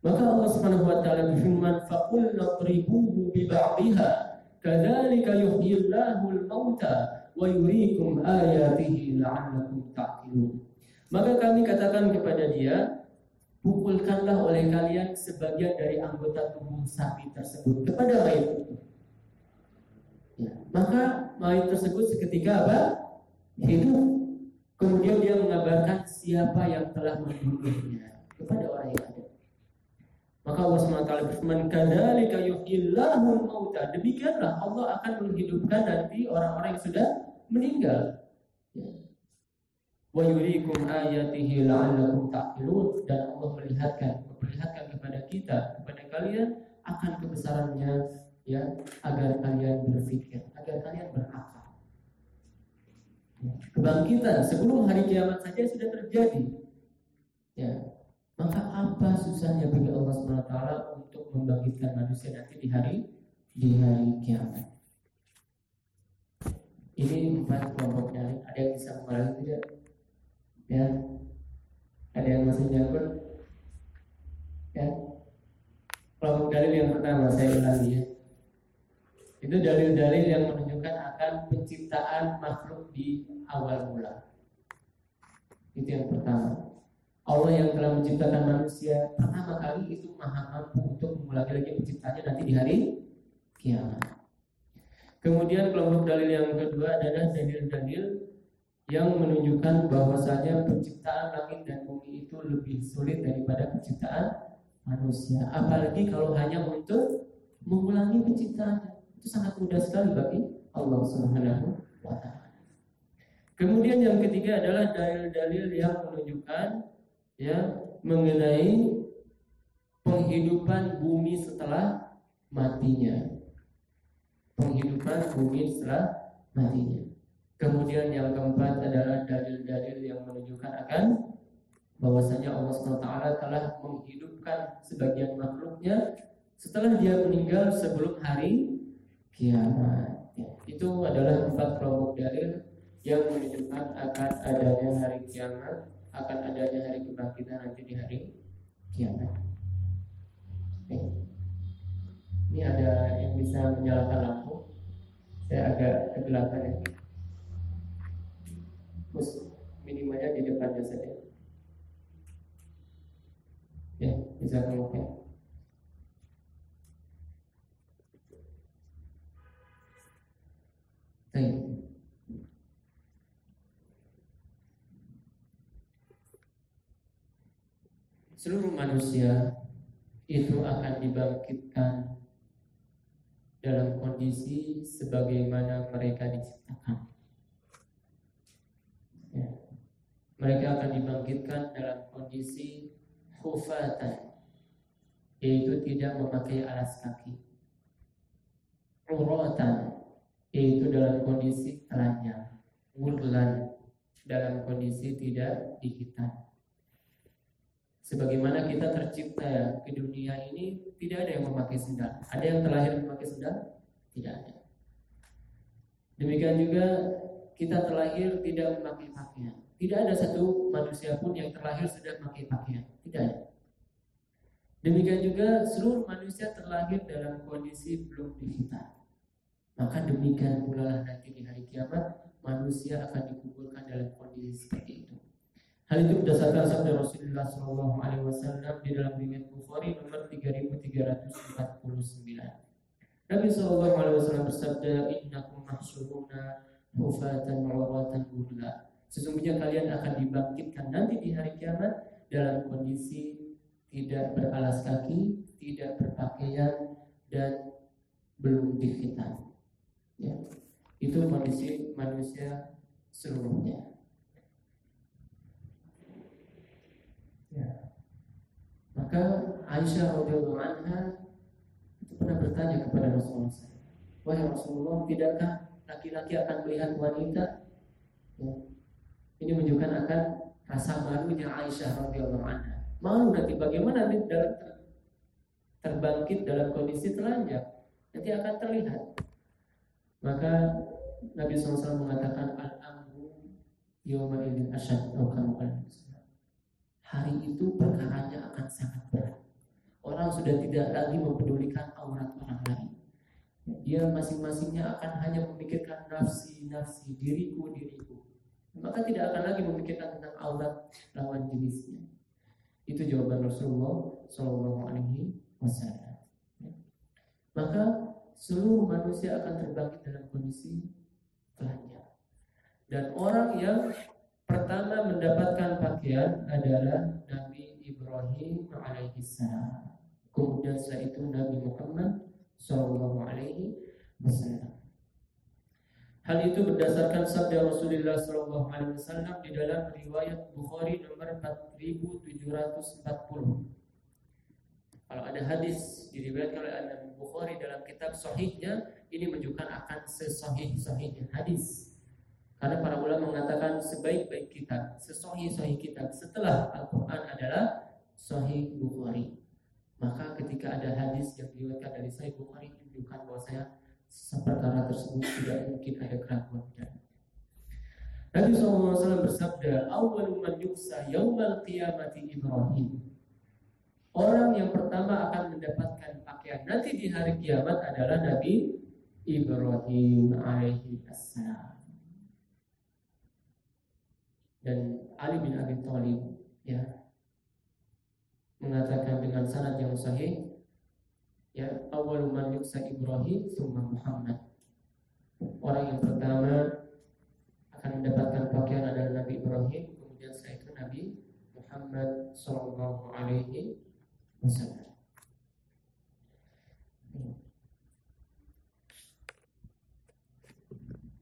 Maka Allah Subhanahu wa taala berfirman, "Faqul nadribuhu bi ba'dihha, kadzalika yuhyillahu al-mauta wa yuriikum ayatihi la'allakum ta'qilun. Maka kami katakan kepada dia, pukulkanlah oleh kalian sebagian dari anggota tubuh sapi tersebut kepada mayat itu. Ya, maka mayat tersebut seketika apa? Hidup. Kemudian dia mengabarkan siapa yang telah membunuhnya kepada orang yang ada. Maka Allah SWT berfirman, "Kadzalika yuhyillahu mauta." Demikianlah Allah akan menghidupkan nanti orang-orang yang sudah meninggal. Ya. Wa yuriikum ayatihi la'allakum ta'qilun dan Allah melihatkan, memperlihatkan kepada kita, kepada kalian akan kebesarannya ya agar kalian berpikir, agar kalian berakal. Ya. Kebangkitan sebelum hari kiamat saja sudah terjadi. Ya, maka apa susahnya bagi Allah SWT untuk membangkitkan manusia nanti di hari di hari kiamat? Ini empat kelompok dalil. Ada yang bisa mengulangi tidak? Ya, ada yang masih nyangkut? Ya, kelompok dalil yang pertama saya ulangi ya. Itu dalil-dalil yang menunjukkan akan penciptaan makhluk di awal mula. Itu yang pertama. Allah yang telah menciptakan manusia pertama kali itu maha mampu untuk mengulangi lagi penciptanya nanti di hari kiamat. Kemudian kelompok dalil yang kedua adalah dalil-dalil yang menunjukkan bahwasanya penciptaan langit dan bumi itu lebih sulit daripada penciptaan manusia. Apalagi kalau hanya untuk mengulangi penciptaan itu sangat mudah sekali bagi Allah Subhanahu wa taala. Kemudian yang ketiga adalah dalil-dalil yang menunjukkan ya mengenai penghidupan bumi setelah matinya. Penghidupan bumi setelah matinya. Kemudian yang keempat adalah dalil-dalil yang menunjukkan akan bahwasanya Allah SWT telah menghidupkan sebagian makhluknya setelah dia meninggal sebelum hari kiamat. Ya, itu adalah empat kelompok dalil yang menunjukkan akan adanya hari kiamat akan adanya hari kebangkitan nanti di hari kiamat. Ini ada yang bisa menyalakan lampu. Saya agak kegelapan ya. Terus minimalnya di depannya saja. Ya, bisa kemudian. Baik. seluruh manusia itu akan dibangkitkan dalam kondisi sebagaimana mereka diciptakan. Ya. Mereka akan dibangkitkan dalam kondisi hufatan, yaitu tidak memakai alas kaki. Uratan, yaitu dalam kondisi telanjang. Wurlan, dalam kondisi tidak dihitan sebagaimana kita tercipta ya ke dunia ini tidak ada yang memakai sendal. Ada yang terlahir memakai sendal? Tidak ada. Demikian juga kita terlahir tidak memakai pakaian. Tidak ada satu manusia pun yang terlahir sudah memakai pakaian. Tidak. Demikian juga seluruh manusia terlahir dalam kondisi belum dihitam. Maka demikian pula nanti di hari kiamat manusia akan dikuburkan dalam kondisi seperti itu. Hal itu berdasarkan sabda Rasulullah Shallallahu Alaihi Wasallam di dalam riwayat Bukhari nomor 3349. Nabi Shallallahu Alaihi Wasallam bersabda, Innakum mahsyuruna hufatan uratan gurla. Sesungguhnya kalian akan dibangkitkan nanti di hari kiamat dalam kondisi tidak beralas kaki, tidak berpakaian dan belum dikhitan. Ya. Itu kondisi manusia seluruhnya. Ya. Maka Aisyah radhiyallahu anha itu pernah bertanya kepada Rasulullah Wahai Rasulullah, tidakkah laki-laki akan melihat wanita? Ya. Ini menunjukkan akan rasa malunya Aisyah radhiyallahu anha. Malu nanti bagaimana nanti dalam terbangkit dalam kondisi telanjang. Nanti akan terlihat. Maka Nabi SAW mengatakan al-amru yawma idin asyad hari itu perkaranya akan sangat berat. Orang sudah tidak lagi mempedulikan aurat orang lain. Dia masing-masingnya akan hanya memikirkan nafsi nafsi diriku diriku maka tidak akan lagi memikirkan tentang aurat lawan jenisnya itu jawaban Rasulullah Shallallahu Alaihi Wasallam. Maka seluruh manusia akan terbangkit dalam kondisi telanjang. Dan orang yang pertama mendapatkan pakaian adalah Nabi Ibrahim alaihissalam. Kemudian setelah itu Nabi Muhammad Shallallahu Alaihi Wasallam. Hal itu berdasarkan sabda Rasulullah SAW di dalam riwayat Bukhari nomor 4740. Kalau ada hadis diriwayatkan oleh Nabi Bukhari dalam kitab sahihnya, ini menunjukkan akan sesahih-sahihnya hadis. Karena para ulama mengatakan sebaik-baik kitab, sesahih-sahih kitab setelah Al-Quran adalah Sahih Bukhari. Maka ketika ada hadis yang diriwayatkan dari Sahih Bukhari menunjukkan bahwa saya perkara tersebut tidak mungkin ada keraguan dan Nabi SAW bersabda, "Awal man yuksa yaumal qiyamati Ibrahim." Orang yang pertama akan mendapatkan pakaian nanti di hari kiamat adalah Nabi Ibrahim alaihi assalam. Dan Ali bin Abi Thalib ya mengatakan dengan sanad yang sahih ya awal man yuksa Ibrahim summa Muhammad. Orang yang pertama akan mendapatkan pakaian adalah Nabi Ibrahim kemudian setelah itu Nabi Muhammad Sallallahu Alaihi Wasallam.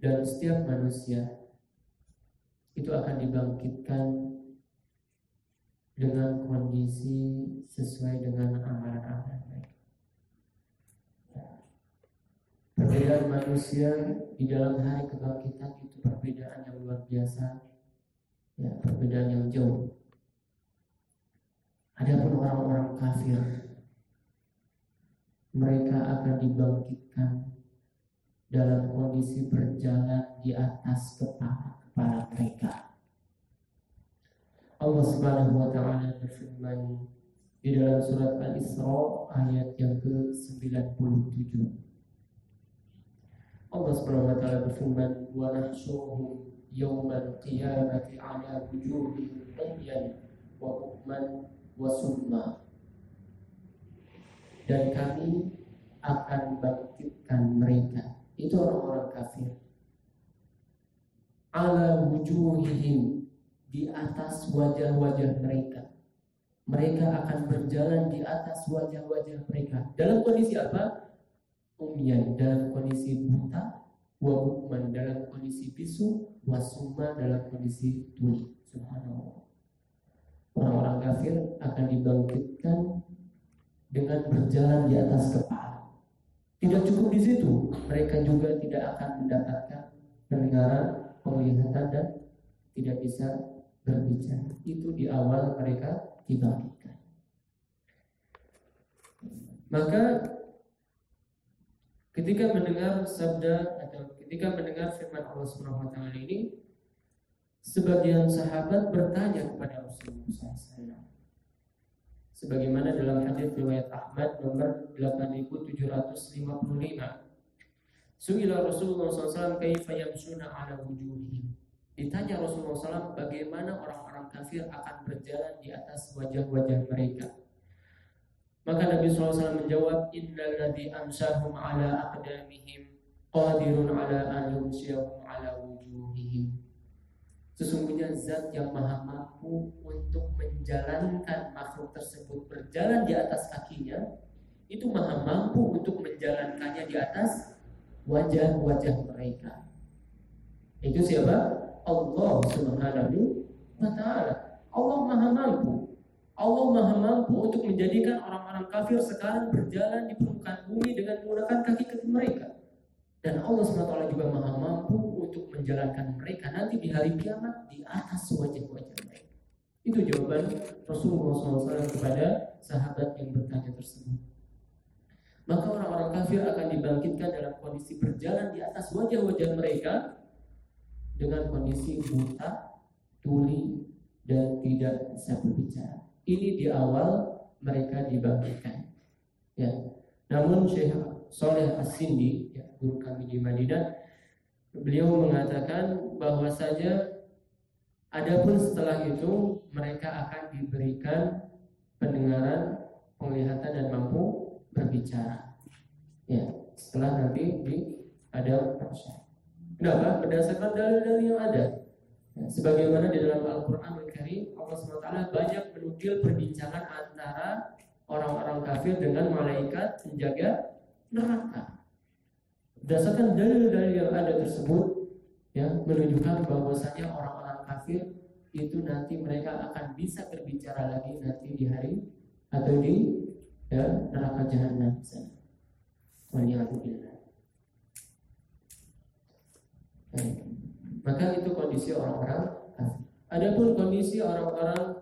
Dan setiap manusia itu akan dibangkitkan dengan kondisi sesuai dengan amalan-amalan Perbedaan manusia di dalam hari kebangkitan itu perbedaan yang luar biasa, ya, perbedaan yang jauh. Adapun orang-orang kafir, mereka akan dibangkitkan dalam kondisi berjalan di atas kepala-kepala mereka. Allah Subhanahu wa taala berfirman di dalam surat Al-Isra ayat yang ke-97. Allah Subhanahu wa taala berfirman wa nahsyuruhum yaumal qiyamati ala wujuhihim umyan wa bukman wa summa. Dan kami akan bangkitkan mereka. Itu orang-orang kafir. Ala wujuhihim di atas wajah-wajah mereka. Mereka akan berjalan di atas wajah-wajah mereka. Dalam kondisi apa umyan dalam kondisi buta, wa bukman dalam kondisi bisu, wa summa dalam kondisi tuli. Subhanallah. Orang-orang kafir akan dibangkitkan dengan berjalan di atas kepala. Tidak cukup di situ, mereka juga tidak akan mendapatkan pendengaran, penglihatan dan tidak bisa berbicara. Itu di awal mereka dibangkitkan. Maka Ketika mendengar sabda atau ketika mendengar firman Allah Subhanahu wa taala ini, sebagian sahabat bertanya kepada Rasulullah SAW. sebagaimana dalam hadis riwayat Ahmad nomor 8755 Suila Rasulullah SAW kaifa yamsuna ala wujuhihim Ditanya Rasulullah SAW bagaimana orang-orang kafir akan berjalan di atas wajah-wajah mereka maka Nabi SAW menjawab Innal ladhi amsahum ala aqdamihim Qadirun ala an ala wujuhihim. Sesungguhnya zat yang maha mampu untuk menjalankan makhluk tersebut berjalan di atas kakinya Itu maha mampu untuk menjalankannya di atas wajah-wajah mereka. Itu siapa? Allah subhanahu wa ta'ala. Allah maha mampu Allah maha mampu untuk menjadikan orang-orang kafir sekarang berjalan di permukaan bumi dengan menggunakan kaki-kaki mereka. Dan Allah SWT juga maha mampu untuk menjalankan mereka nanti di hari kiamat di atas wajah-wajah mereka. Itu jawaban Rasulullah SAW kepada sahabat yang bertanya tersebut. Maka orang-orang kafir akan dibangkitkan dalam kondisi berjalan di atas wajah-wajah mereka dengan kondisi buta, tuli, dan tidak bisa berbicara. Ini di awal mereka dibangkitkan. Ya. Namun Syekh Soleh As-Sindi, ya, guru kami di Madinah, beliau mengatakan bahwa saja adapun setelah itu mereka akan diberikan pendengaran, penglihatan dan mampu berbicara. Ya, setelah nanti di ada Kenapa? Berdasarkan dalil-dalil yang ada. Ya, sebagaimana di dalam Al-Quran Al-Karim Allah SWT banyak menukil perbincangan antara orang-orang kafir dengan malaikat penjaga neraka. Berdasarkan dalil-dalil yang ada tersebut, ya menunjukkan bahwasanya orang-orang kafir itu nanti mereka akan bisa berbicara lagi nanti di hari atau di ya, neraka jahanam sana. Maka itu kondisi orang-orang. Adapun kondisi orang-orang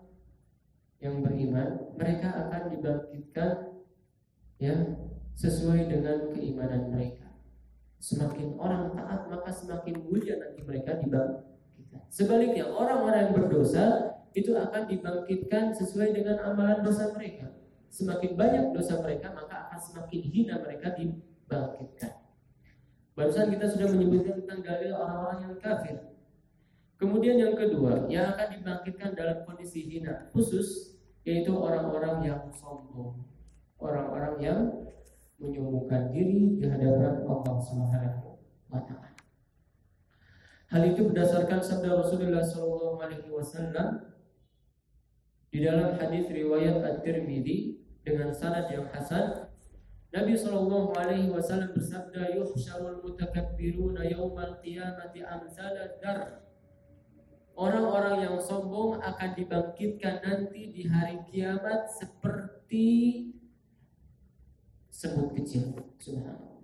yang beriman, mereka akan dibangkitkan ya sesuai dengan keimanan mereka. Semakin orang taat maka semakin mulia nanti mereka dibangkitkan. Sebaliknya orang-orang yang berdosa itu akan dibangkitkan sesuai dengan amalan dosa mereka. Semakin banyak dosa mereka maka akan semakin hina mereka dibangkitkan. Barusan kita sudah menyebutkan tentang dalil orang-orang yang kafir. Kemudian yang kedua, yang akan dibangkitkan dalam kondisi hina khusus yaitu orang-orang yang sombong, orang-orang yang menyombongkan diri di hadapan Allah Subhanahu wa taala. Hal itu berdasarkan sabda Rasulullah SAW alaihi wasallam di dalam hadis riwayat At-Tirmidzi dengan sanad yang hasan Nabi Shallallahu Alaihi Wasallam bersabda, "Yuhsyarul mutakabbiruna yaumal qiyamati amsal dar." Orang-orang yang sombong akan dibangkitkan nanti di hari kiamat seperti semut kecil. Subhanallah.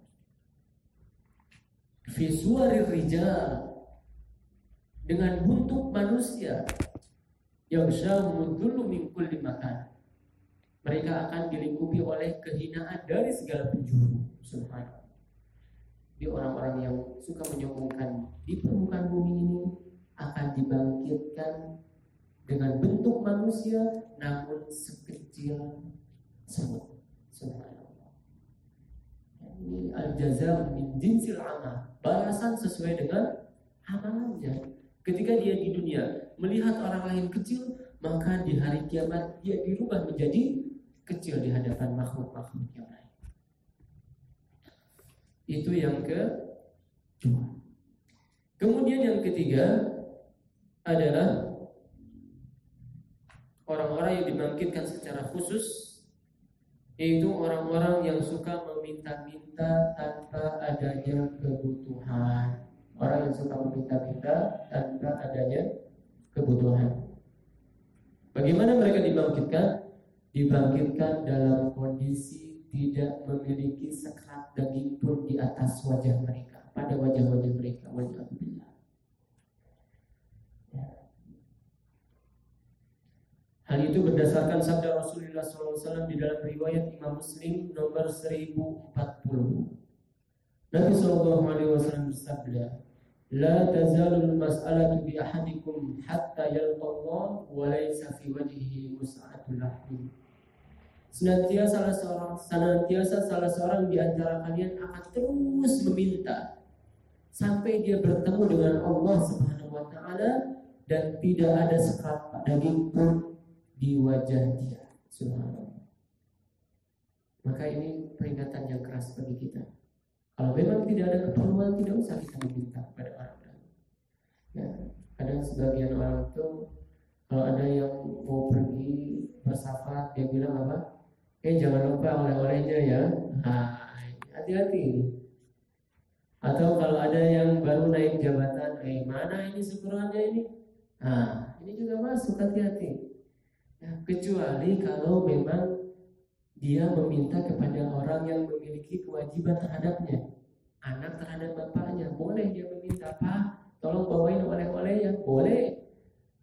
Visual rijal dengan bentuk manusia yang syahmu dulu min kulli makan mereka akan dilingkupi oleh kehinaan dari segala penjuru. Subhanallah. Di orang-orang yang suka menyombongkan di permukaan bumi ini akan dibangkitkan dengan bentuk manusia namun sekecil semut. Ini al-jaza min jinsil amal. Balasan sesuai dengan amalannya. Ketika dia di dunia melihat orang lain kecil, maka di hari kiamat dia dirubah menjadi kecil di hadapan makhluk-makhluk yang lain. Itu yang kedua. Kemudian yang ketiga adalah orang-orang yang dibangkitkan secara khusus yaitu orang-orang yang suka meminta-minta tanpa adanya kebutuhan. Orang yang suka meminta-minta tanpa adanya kebutuhan. Bagaimana mereka dibangkitkan? dibangkitkan dalam kondisi tidak memiliki sekerat daging pun di atas wajah mereka, pada wajah-wajah mereka. Wajah ya. Hal itu berdasarkan sabda Rasulullah SAW di dalam riwayat Imam Muslim nomor 1040. Nabi SAW bersabda, لا تزال المسألة بأحدكم حتى يلقى الله وليس في وجهه مسعة لحم senantiasa salah seorang senantiasa salah seorang di antara kalian akan terus meminta sampai dia bertemu dengan Allah Subhanahu wa taala dan tidak ada sekat daging pun di wajah dia. Subhanallah. Maka ini peringatan yang keras bagi kita. Kalau memang tidak ada keperluan, tidak usah kita meminta kepada orang lain. Ya, kadang sebagian orang itu kalau ada yang mau pergi bersafar, dia bilang apa? Eh jangan lupa oleh-olehnya ya. Hati-hati. Atau kalau ada yang baru naik jabatan, eh mana ini syukurannya ini? Nah, ini juga masuk hati-hati. Ya, kecuali kalau memang dia meminta kepada orang yang memiliki kewajiban terhadapnya. Anak terhadap bapaknya, boleh dia meminta, Pak, tolong bawain oleh-olehnya, boleh.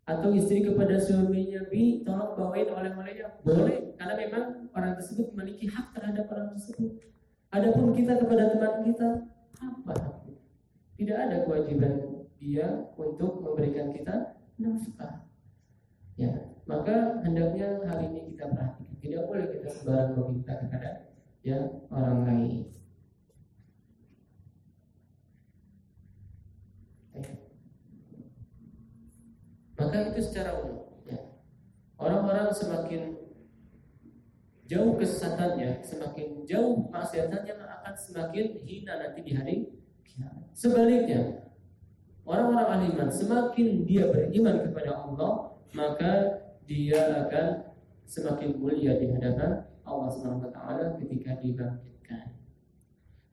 Atau istri kepada suaminya bi tolong bawain oleh-olehnya. Boleh karena memang orang tersebut memiliki hak terhadap orang tersebut. Adapun kita kepada teman kita apa tidak ada kewajiban dia untuk memberikan kita nafkah. Ya maka hendaknya hal ini kita perhatikan. Tidak boleh kita sembarang meminta kepada ya orang lain. Maka itu secara umum ya. orang-orang semakin jauh kesesatannya semakin jauh maksiatannya akan semakin hina nanti di hari sebaliknya orang-orang ahli iman semakin dia beriman kepada Allah maka dia akan semakin mulia di hadapan Allah Subhanahu wa taala ketika dibangkitkan.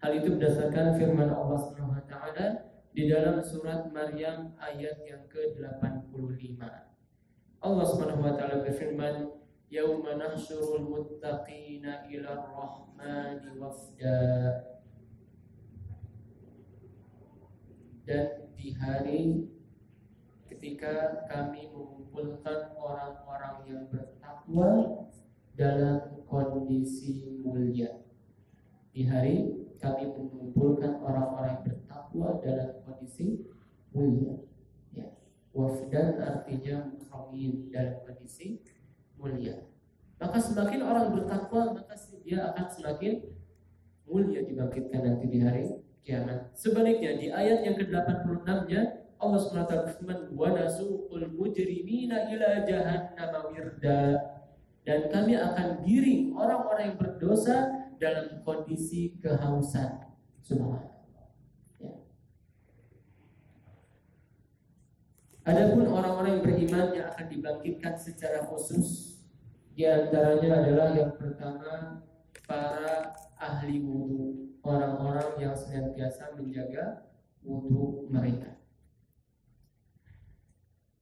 Hal itu berdasarkan firman Allah Subhanahu wa taala di dalam surat Maryam ayat yang ke-85. Allah Subhanahu wa taala berfirman, "Yauma nahsyurul muttaqina ila rahmani wafda." Dan di hari ketika kami mengumpulkan orang-orang yang bertakwa dalam kondisi mulia. Di hari kami mengumpulkan orang-orang yang bertakwa dalam kondisi mulia. Ya. Wafdan artinya mukramin dalam kondisi mulia. Maka semakin orang bertakwa, maka dia akan semakin mulia dibangkitkan nanti di hari kiamat. Sebaliknya di ayat yang ke-86-nya Allah SWT berfirman wa nasuqul mujrimina ila jahannam wirda dan kami akan giring orang-orang yang berdosa dalam kondisi kehausan. Subhanallah. Adapun orang-orang yang beriman yang akan dibangkitkan secara khusus di antaranya adalah yang pertama para ahli wudhu, orang-orang yang senantiasa menjaga wudhu mereka.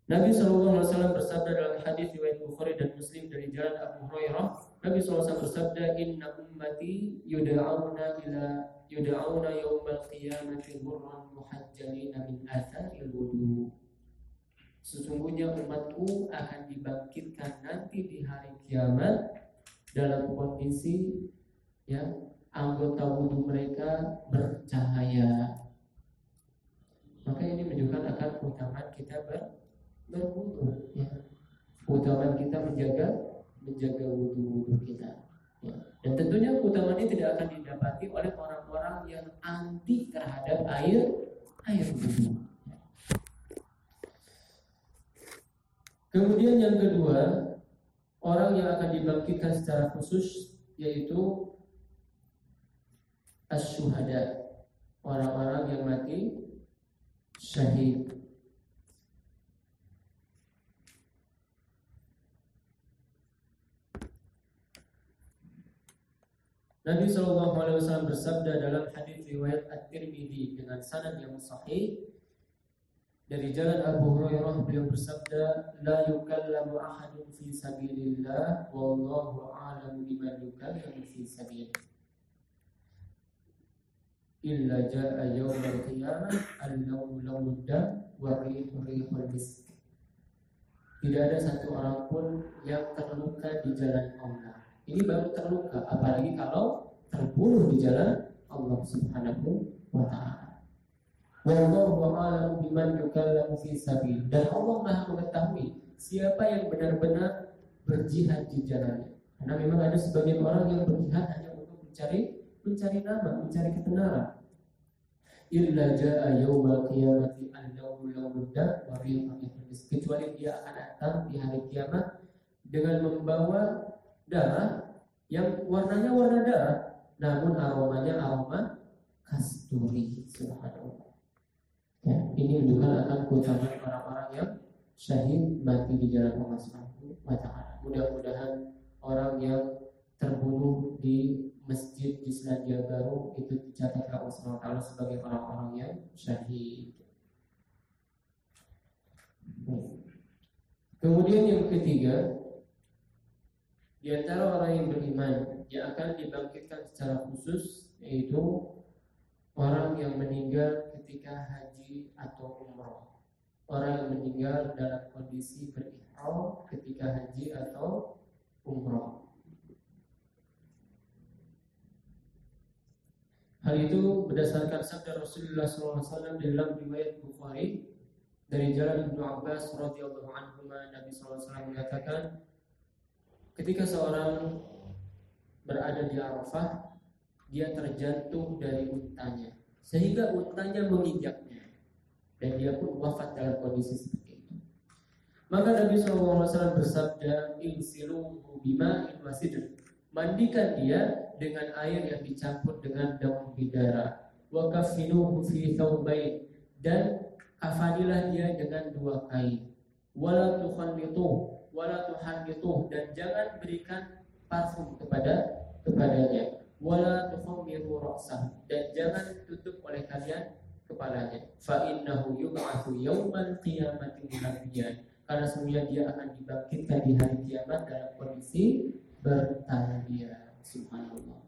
Nabi SAW bersabda dalam hadis riwayat Bukhari dan Muslim dari jalan Abu Hurairah, Nabi SAW bersabda, Inna ummati yuda'auna ila yuda'auna yawmal qiyamati ghurran muhajjalina min atharil wudu. Sesungguhnya umatku akan dibangkitkan nanti di hari kiamat dalam kondisi ya anggota wudhu mereka bercahaya. Maka ini menunjukkan akan keutamaan kita ber, berwudhu. Ya. Keutamaan kita menjaga menjaga wudhu-wudhu kita. Ya. Dan tentunya keutamaan ini tidak akan didapati oleh orang-orang yang anti terhadap air air wudhu. Kemudian yang kedua, orang yang akan dibangkitkan secara khusus yaitu asyuhada, orang-orang yang mati syahid. Nabi Shallallahu Alaihi Wasallam bersabda dalam hadis riwayat At-Tirmidzi dengan sanad yang sahih dari jalan Abu Hurairah beliau bersabda la yukallamu ahadun fi sabilillah wallahu a'lam biman yukallamu fi sabil illa jaa yawmal qiyamah lawmudda wa rihu rihul misk. Tidak ada satu orang pun yang terluka di jalan Allah ini baru terluka apalagi kalau terbunuh di jalan Allah Subhanahu wa taala Wallahu a'lamu biman yukallamu fi sabil. Dan Allah Maha mengetahui siapa yang benar-benar berjihad di jalannya. Karena memang ada sebagian orang yang berjihad hanya untuk mencari mencari nama, mencari ketenaran. Illa jaa yawmal qiyamati an-nawmu lawmudda wa Kecuali dia akan datang di hari kiamat dengan membawa darah yang warnanya warna darah, namun aromanya aroma kasturi. Subhanallah. Ya, ini menunjukkan akan keutamaan orang-orang yang syahid mati di jalan Allah Subhanahu wa taala. Mudah-mudahan orang yang terbunuh di masjid di Selandia Baru itu dicatat Allah Subhanahu wa taala sebagai orang-orang yang syahid. Kemudian yang ketiga, di antara orang yang beriman yang akan dibangkitkan secara khusus yaitu orang yang meninggal ketika haji atau umrah orang yang meninggal dalam kondisi berihram ketika haji atau umrah. Hal itu berdasarkan sabda Rasulullah SAW dalam riwayat Bukhari dari jalan Ibnu Abbas radhiyallahu anhu Nabi SAW mengatakan ketika seorang berada di Arafah dia terjatuh dari untanya sehingga untanya menginjak dan dia pun wafat dalam kondisi seperti itu. Maka Nabi SAW bersabda, Insiluhu bima masjid. Mandikan dia dengan air yang dicampur dengan daun bidara. Wa kafinuhu fi thawbain. Dan kafanilah dia dengan dua kain. Wala tukhannitu, wala tuhannitu. Dan jangan berikan parfum kepada kepadanya. Wala tukhammiru ra'sah. Dan jangan tutup oleh kalian kepalanya. Fa innahu yub'atsu yaumal qiyamati mulabbiyan. Karena semuanya dia akan dibangkitkan di hari kiamat dalam kondisi bertalbiyah. Subhanallah.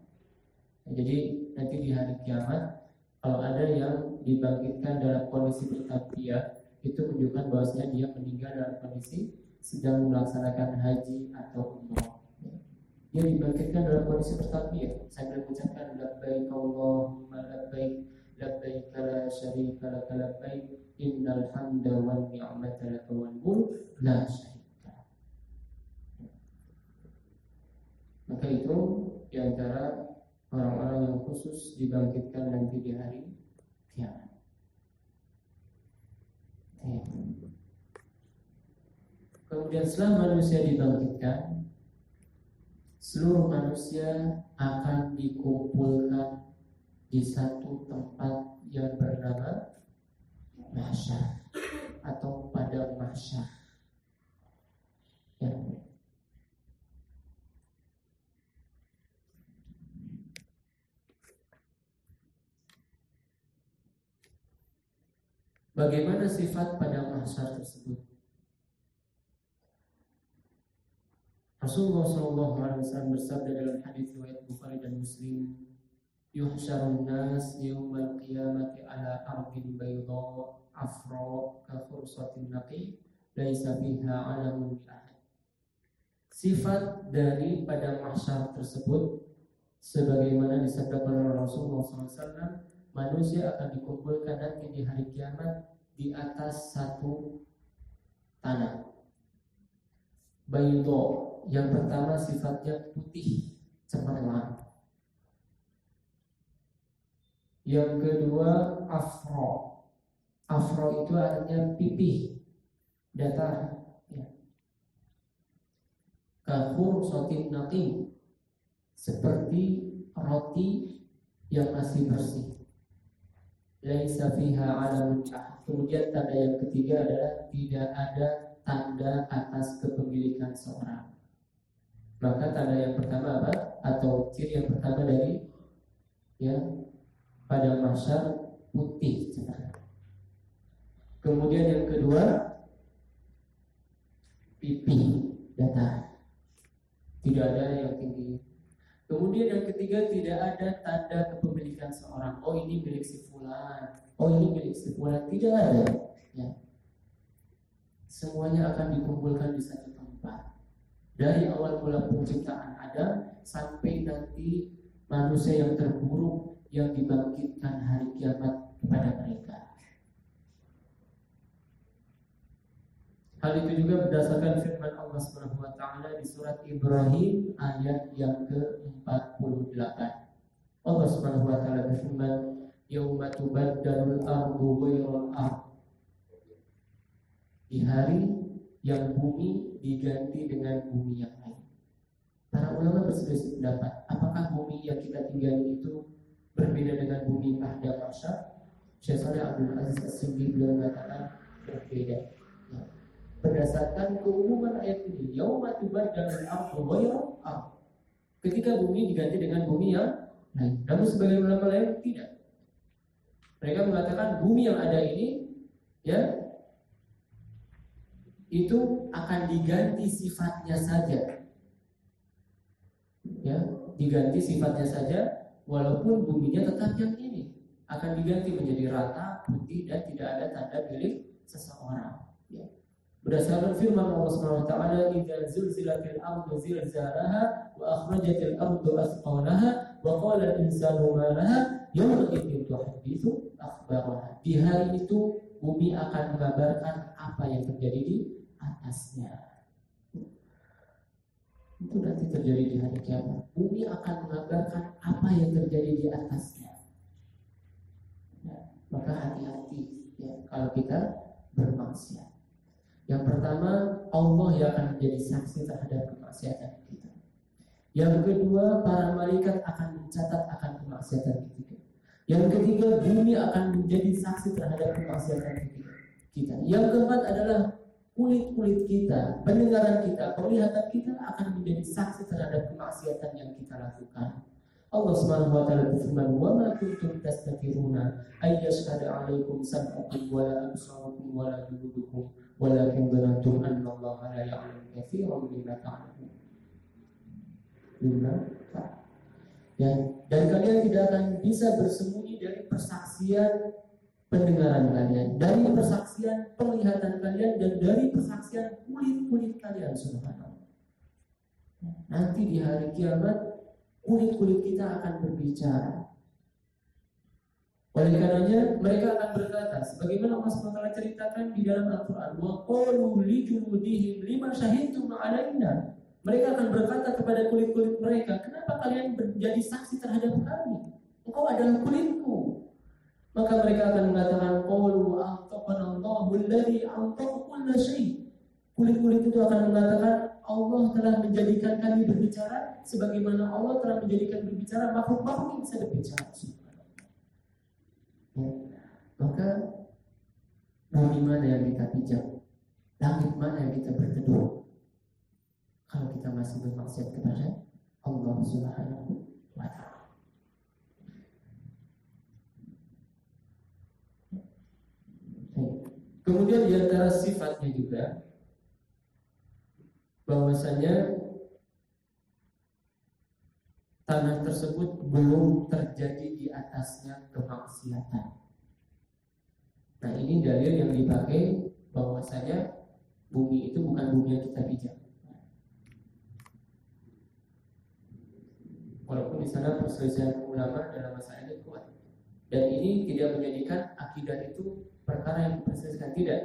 Nah, jadi nanti di hari kiamat kalau ada yang dibangkitkan dalam kondisi bertalbiyah itu menunjukkan bahwasanya dia meninggal dalam kondisi sedang melaksanakan haji atau umrah. Dia dibangkitkan dalam kondisi bertalbiyah sambil mengucapkan labbaik Allahumma labbaik labbaik la syarika lak labbaik innal hamda wan ni'mata lak wal mulk la syarika maka itu di antara orang-orang yang khusus dibangkitkan nanti di hari kiamat Kemudian setelah manusia dibangkitkan Seluruh manusia akan dikumpulkan di satu tempat yang bernama mahsyar atau pada mahsyar. Ya. Bagaimana sifat pada mahsyar tersebut? Rasulullah SAW bersabda dalam hadis riwayat Bukhari dan Muslim yuhsyarun nas yawmal qiyamati ala ardin bayda afra ka fursatin naqi laisa fiha alamun ahad. Sifat dari pada mahsyar tersebut sebagaimana disabdakan oleh Rasulullah SAW manusia akan dikumpulkan nanti di hari kiamat di atas satu tanah. Baydo yang pertama sifatnya putih cemerlang yang kedua afro. Afro itu artinya pipih, datar. Ya. Kafur sotin nakim seperti roti yang masih bersih. Laisa fiha alamun Kemudian tanda yang ketiga adalah tidak ada tanda atas kepemilikan seorang. Maka tanda yang pertama apa? Atau ciri yang pertama dari ya pada masa putih Kemudian yang kedua pipi datar. Tidak ada yang tinggi. Kemudian yang ketiga tidak ada tanda kepemilikan seorang. Oh ini milik si fulan. Oh ini milik si fulan. Tidak ada. Ya. Semuanya akan dikumpulkan di satu tempat. Dari awal mula penciptaan Adam sampai nanti manusia yang terburuk yang dibangkitkan hari kiamat kepada mereka. Hal itu juga berdasarkan firman Allah Subhanahu wa taala di surat Ibrahim ayat yang ke-48. Allah Subhanahu wa taala berfirman, "Yauma tubaddalul ardu ghairal ard." Di hari yang bumi diganti dengan bumi yang lain. Para ulama berselisih pendapat, apakah bumi yang kita tinggali itu berbeda dengan bumi pada masa? Syekh Saleh Abdul Aziz As-Sindi beliau mengatakan berbeda. Berdasarkan keumuman ayat ini yauma tubaddalul ardu ghairal ard ketika bumi diganti dengan bumi yang lain. Namun sebagian ulama lain tidak. Mereka mengatakan bumi yang ada ini ya itu akan diganti sifatnya saja. Ya diganti sifatnya saja walaupun buminya tetap yang ini. Akan diganti menjadi rata putih dan tidak ada tanda milik seseorang. Ya. Berdasarkan firman Allah Subhanahu wa taala idza zulzilatil ardu zilzalaha wa akhrajatil ardu athqalaha wa qala al-insanu ma laha yawma idzin akhbaraha di hari itu bumi akan mengabarkan apa yang terjadi di atasnya itu nanti terjadi di hari kiamat bumi akan mengabarkan apa yang terjadi di atasnya ya, maka hati-hati ya kalau kita bermaksiat yang pertama, Allah yang akan menjadi saksi terhadap kemaksiatan kita. Yang kedua, para malaikat akan mencatat akan kemaksiatan kita. Yang ketiga, bumi akan menjadi saksi terhadap kemaksiatan kita. Yang keempat adalah kulit-kulit kita, pendengaran kita, penglihatan kita akan menjadi saksi terhadap kemaksiatan yang kita lakukan. Allah Subhanahu wa taala berfirman, "Wa ma kuntum tastatiruna ay yashhadu 'alaikum sam'ukum wa la absarukum wa la juludukum walakin dhanantum anna Allah la ya'lamu katsiran mimma ta'lamun. Ya, dan kalian tidak akan bisa bersembunyi dari persaksian pendengaran kalian, dari persaksian penglihatan kalian dan dari persaksian kulit-kulit kalian subhanallah. Nanti di hari kiamat kulit-kulit kita akan berbicara. Oleh karenanya mereka akan berkata sebagaimana Allah SWT ceritakan di dalam Al-Qur'an li juludihim lima syahidtum alaina. Mereka akan berkata kepada kulit-kulit mereka kenapa kalian menjadi saksi terhadap kami? Engkau adalah kulitku maka mereka akan mengatakan qalu antaqana Allahu alladhi antaqa kulla syai kulit-kulit itu akan mengatakan Allah telah menjadikan kami berbicara sebagaimana Allah telah menjadikan berbicara makhluk-makhluk yang bisa berbicara. Ya, maka bumi mana yang kita pijak? Langit mana yang kita berteduh? Kalau kita masih bermaksiat kepada Allah Subhanahu wa taala Kemudian di antara sifatnya juga bahwasanya tanah tersebut belum terjadi di atasnya kemaksiatan. Nah ini dalil yang dipakai bahwasanya bumi itu bukan bumi yang kita pijak. Walaupun di sana perselisihan ulama dalam masalah ini kuat. Dan ini tidak menjadikan akidah itu perkara yang diperselisihkan tidak.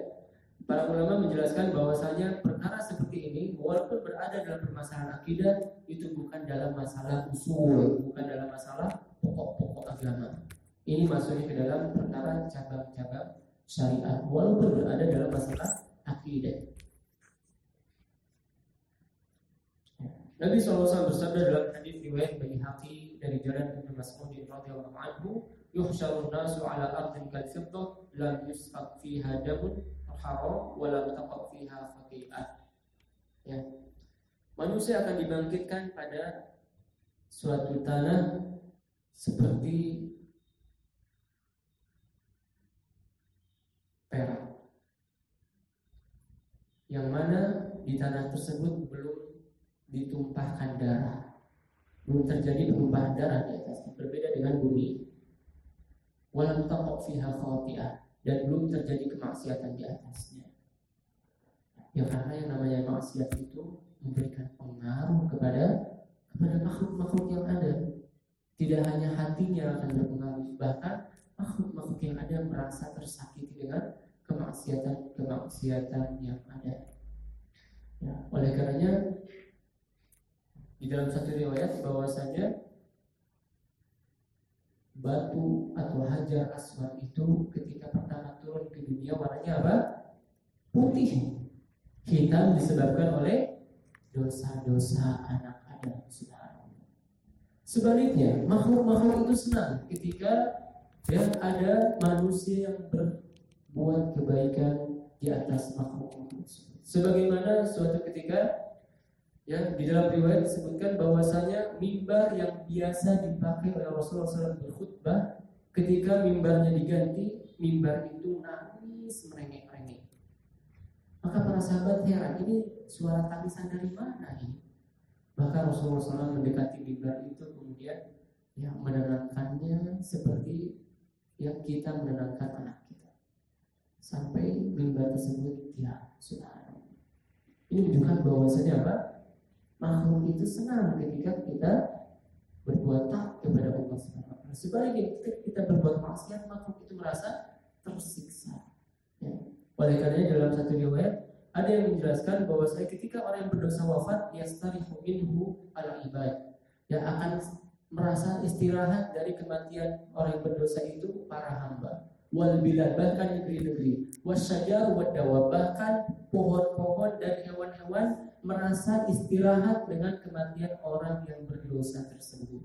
Para ulama menjelaskan bahwasanya perkara seperti ini walaupun berada dalam permasalahan akidah itu bukan dalam masalah usul, bukan dalam masalah pokok-pokok agama. Ini masuknya ke dalam perkara cabang-cabang syariat walaupun berada dalam masalah akidah. Nabi SAW bersabda dalam hadis riwayat Bani Haqi dari jalan Ibnu Mas'ud radhiyallahu anhu, "Yuhsyarun nasu ala ardin kal fiddah lam yusfaq fiha damun haram wala fiha khati'ah. Ya. Manusia akan dibangkitkan pada suatu tanah seperti perak. Yang mana di tanah tersebut belum ditumpahkan darah. Belum terjadi perubahan darah di atasnya. Berbeda dengan bumi. Walam taqab fiha khati'ah dan belum terjadi kemaksiatan di atasnya. Ya karena yang namanya maksiat itu memberikan pengaruh kepada kepada makhluk-makhluk yang ada. Tidak hanya hatinya akan berpengaruh, bahkan makhluk-makhluk yang ada merasa tersakiti dengan kemaksiatan kemaksiatan-kemaksiatan yang ada. Ya, oleh karenanya di dalam satu riwayat bahwasanya batu atau hajar aswad itu ketika pertama turun ke dunia warnanya apa? Putih. Hitam disebabkan oleh dosa-dosa anak Adam. Sebaliknya, makhluk-makhluk itu senang ketika ya ada manusia yang berbuat kebaikan di atas makhluk tersebut. Sebagaimana suatu ketika Ya, di dalam riwayat disebutkan bahwasanya mimbar yang biasa dipakai oleh Rasulullah SAW berkhutbah ketika mimbarnya diganti, mimbar itu nangis merengek-rengek. Maka para sahabat heran, ini suara tangisan dari mana ini? Maka Rasulullah SAW mendekati mimbar itu kemudian ya menenangkannya seperti yang kita menenangkan anak kita. Sampai mimbar tersebut ya sudah. Ini menunjukkan bahwasanya apa? Makhluk itu senang ketika kita berbuat tak kepada Allah Subhanahu Sebaliknya ketika kita berbuat maksiat makhluk itu merasa tersiksa. Ya. Oleh karenanya dalam satu riwayat ada yang menjelaskan bahwa saya ketika orang yang berdosa wafat yastarihu minhu ala ibad yang akan merasa istirahat dari kematian orang yang berdosa itu para hamba wal bilad bahkan negeri-negeri wasyajar wadawa bahkan pohon-pohon dan hewan-hewan merasa istirahat dengan kematian orang yang berdosa tersebut.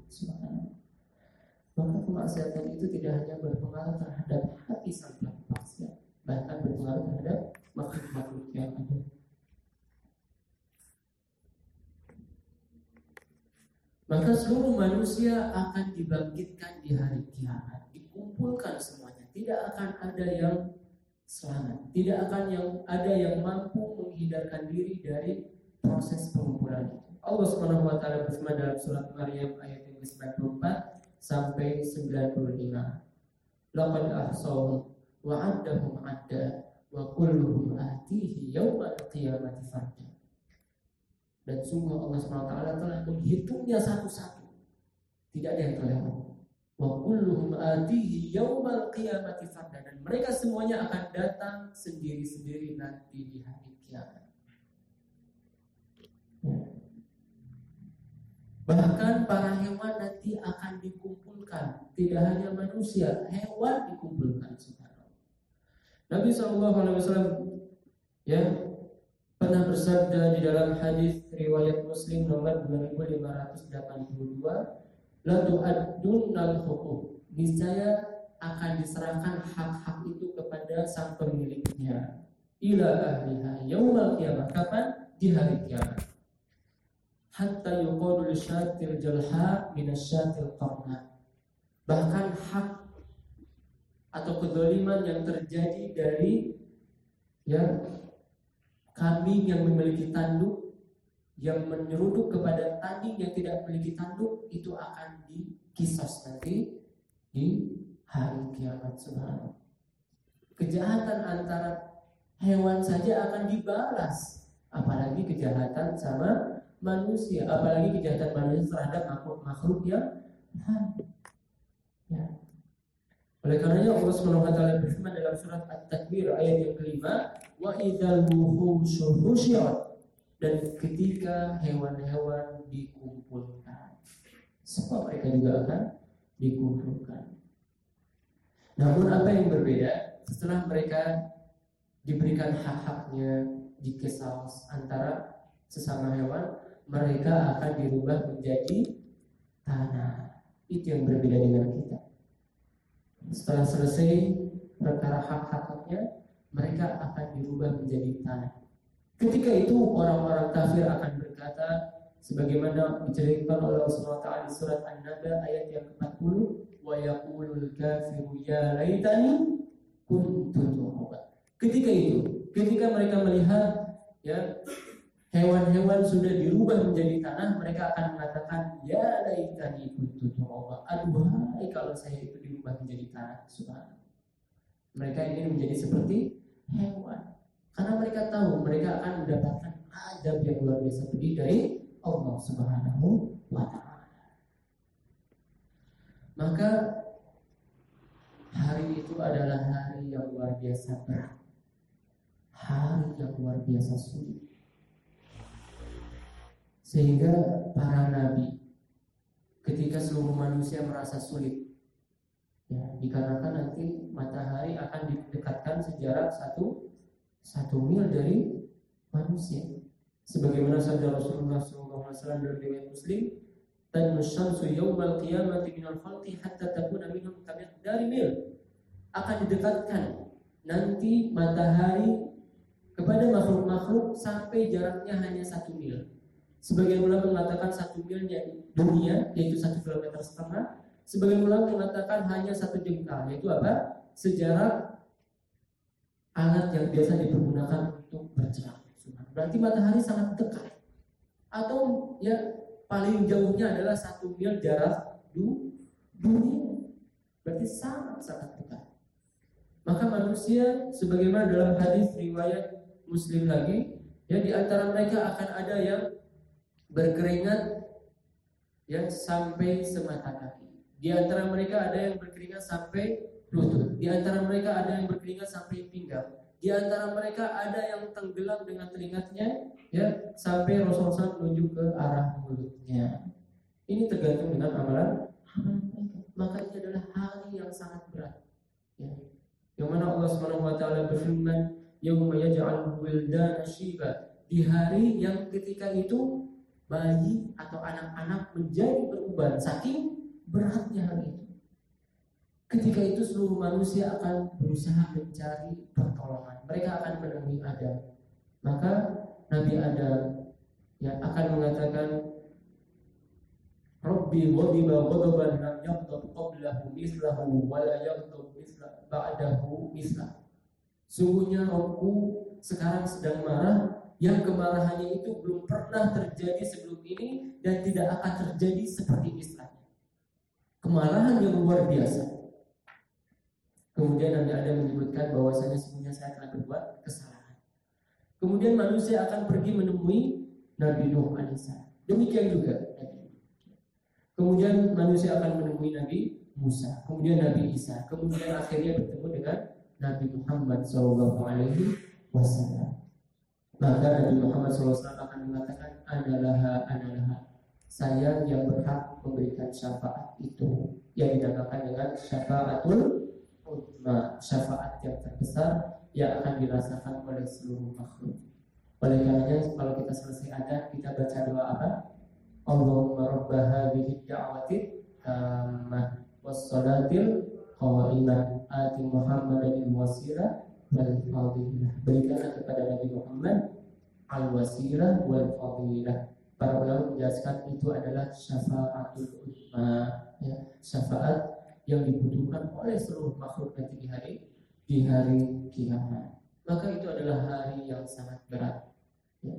Maka kemaksiatan itu tidak hanya berpengaruh terhadap hati sang pelaku bahkan berpengaruh terhadap makhluk-makhluk yang ada. Maka seluruh manusia akan dibangkitkan di hari kiamat, dikumpulkan semuanya. Tidak akan ada yang selamat, tidak akan yang ada yang mampu menghindarkan diri dari proses pengumpulan itu. Allah Subhanahu wa taala berfirman dalam surat Maryam ayat yang ke-94 sampai 95. Laqad ahsahum wa 'addahum 'adda wa kulluhum atihi yaumal qiyamati farda. Dan sungguh Allah Subhanahu wa taala telah menghitungnya satu-satu. Tidak ada yang terlewat. Wa kulluhum atihi yaumal qiyamati farda dan mereka semuanya akan datang sendiri-sendiri nanti di hari kiamat. Bahkan para hewan nanti akan dikumpulkan, tidak hanya manusia, hewan dikumpulkan subhanallah. Nabi SAW ya pernah bersabda di dalam hadis riwayat Muslim nomor 2582, "La tu'addunnal hukum." Niscaya akan diserahkan hak-hak itu kepada sang pemiliknya ila ahliha yaumal kiamat. Kapan? Di hari kiamat hatta yuqadu syatil jalha minasyatil qarna. Bahkan hak atau kedoliman yang terjadi dari ya kambing yang memiliki tanduk yang menyeruduk kepada tanding yang tidak memiliki tanduk itu akan dikisas nanti di hari kiamat subhanallah. Kejahatan antara hewan saja akan dibalas, apalagi kejahatan sama manusia, apalagi kejahatan manusia terhadap makhluk-makhluk yang ya. Oleh karenanya Allah Subhanahu wa taala berfirman dalam surat At-Takwir ayat yang kelima, wa idzal dan ketika hewan-hewan dikumpulkan, semua mereka juga akan dikumpulkan. Namun apa yang berbeda setelah mereka diberikan hak-haknya dikesal antara sesama hewan, mereka akan dirubah menjadi tanah. Itu yang berbeda dengan kita. Setelah selesai perkara hak-haknya, mereka akan dirubah menjadi tanah. Ketika itu orang-orang kafir akan berkata sebagaimana diceritakan oleh Allah Taala di surat An-Naba ayat yang ke-40 wa yaqulul kafiru ya laitani kuntu Ketika itu, ketika mereka melihat ya hewan-hewan sudah dirubah menjadi tanah, mereka akan mengatakan, Ya laitani kuntu turaba. Aduhai kalau saya itu dirubah menjadi tanah. Subhanallah. Mereka ingin menjadi seperti hewan. Karena mereka tahu mereka akan mendapatkan adab yang luar biasa pedih dari Allah Subhanahu wa taala. Maka hari itu adalah hari yang luar biasa berat. hari yang luar biasa sulit. Sehingga para nabi ketika seluruh manusia merasa sulit ya dikarenakan nanti matahari akan didekatkan sejarak satu satu mil dari manusia. Sebagaimana sabda Rasulullah SAW dari riwayat Muslim dan syamsu yawmal qiyamati minal khalqi hatta takuna minhum dari mil akan didekatkan nanti matahari kepada makhluk-makhluk sampai jaraknya hanya satu mil Sebagian ulama mengatakan satu milnya dunia yaitu satu kilometer setengah. Sebagian ulama mengatakan hanya satu jengkal yaitu apa? Sejarah alat yang biasa dipergunakan untuk bercerah. Berarti matahari sangat dekat. Atau ya paling jauhnya adalah satu mil jarak du dunia. Berarti sangat sangat dekat. Maka manusia sebagaimana dalam hadis riwayat Muslim lagi, ya di antara mereka akan ada yang berkeringat yang sampai semata kaki. Di antara mereka ada yang berkeringat sampai lutut. Di antara mereka ada yang berkeringat sampai pinggang. Di antara mereka ada yang tenggelam dengan teringatnya ya sampai Rasulullah SAW menunjuk ke arah mulutnya. Ini tergantung dengan amalan Maka ini adalah hari yang sangat berat. Ya. Yang mana Allah Subhanahu wa taala berfirman, "Yauma yaj'al wildana shiba." Di hari yang ketika itu bayi atau anak-anak menjadi beruban saking beratnya hal itu. Ketika itu seluruh manusia akan berusaha mencari pertolongan. Mereka akan menemui Adam. Maka Nabi Adam ya akan mengatakan Rabbi ghadiba ghadaban lam yaghdab qablahu mislahu wa la yaghdab misla ba'dahu mislah. Sungguhnya Robku sekarang sedang marah yang kemarahannya itu belum pernah terjadi sebelum ini dan tidak akan terjadi seperti istilahnya. Kemarahan yang luar biasa. Kemudian Nabi Adam menyebutkan bahwasanya sebenarnya saya telah berbuat kesalahan. Kemudian manusia akan pergi menemui Nabi Nuh alaihissalam. Demikian juga Nabi Kemudian manusia akan menemui Nabi Musa, kemudian Nabi Isa, kemudian akhirnya bertemu dengan Nabi Muhammad SAW. Maka Nabi Muhammad SAW akan mengatakan adalah adalah saya yang berhak memberikan syafaat itu yang dinamakan dengan syafaatul utma syafaat yang terbesar yang akan dirasakan oleh seluruh makhluk. Oleh karenanya kalau kita selesai ada kita baca doa apa? Allahumma rabb hadhihi da'wati tammah was-salatil qa'imah ati Muhammadan wasilah wal fadilah. Berikanlah kepada Nabi Muhammad al wasilah wal fadilah. Para ulama menjelaskan itu adalah syafaatul utma, ya, syafaat yang dibutuhkan oleh seluruh makhluk nanti di hari di hari kiamat. Maka itu adalah hari yang sangat berat. Ya.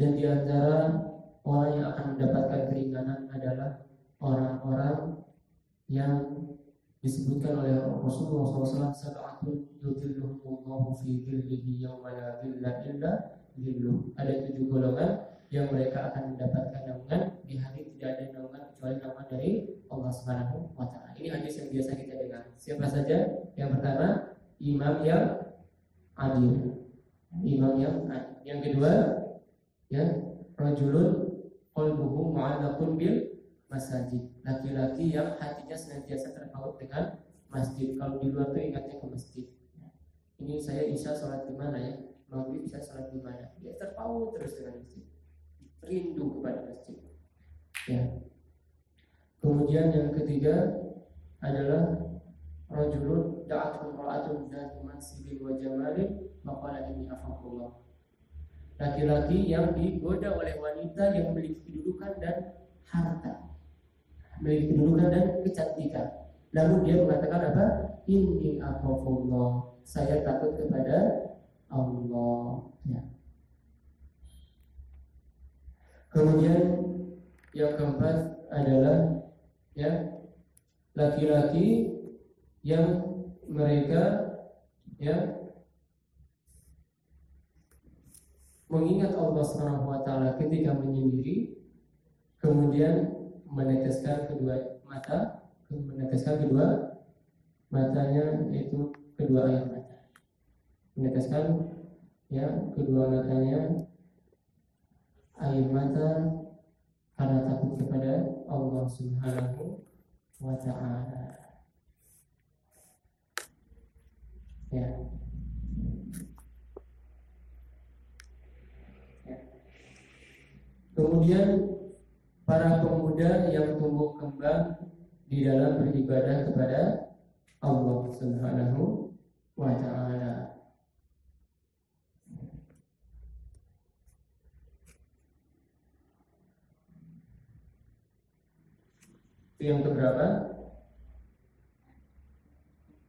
Dan di antara orang yang akan mendapatkan keringanan adalah orang-orang yang disebutkan oleh Rasulullah SAW sab'atun yudhilluhumullahu fi dhillihi yawma la dhilla illa dhilluh. Ada tujuh golongan yang mereka akan mendapatkan naungan di hari tidak ada naungan kecuali naungan dari Allah Subhanahu wa taala. Ini hadis yang biasa kita dengar. Siapa saja? Yang pertama, imam yang adil. Imam yang adil. Yang kedua, ya, rajulun qalbuhu mu'allaqun bil masajid. Laki-laki yang hatinya senantiasa terpaut dengan masjid. Kalau di luar tuh ingatnya ke masjid. Ini saya isya sholat di mana ya? Maghrib saya sholat di mana? Dia terpaut terus dengan masjid. Rindu kepada masjid. Ya. Kemudian yang ketiga adalah rajulun da'atun ra'atun dan mansibin wa jamalin maqala ini afaqullah. Laki-laki yang digoda oleh wanita yang memiliki kedudukan dan harta memiliki kedudukan dan kecantikan. Lalu dia mengatakan apa? Ini akhafullah. Saya takut kepada Allah. Ya. Kemudian yang keempat adalah ya laki-laki yang mereka ya mengingat Allah Subhanahu wa taala ketika menyendiri kemudian meneteskan kedua mata meneteskan kedua matanya yaitu kedua air mata meneteskan ya kedua matanya air mata karena takut kepada Allah Subhanahu wa taala. Ya. ya. Kemudian para pemuda yang tumbuh kembang di dalam beribadah kepada Allah Subhanahu wa taala. Itu yang keberapa?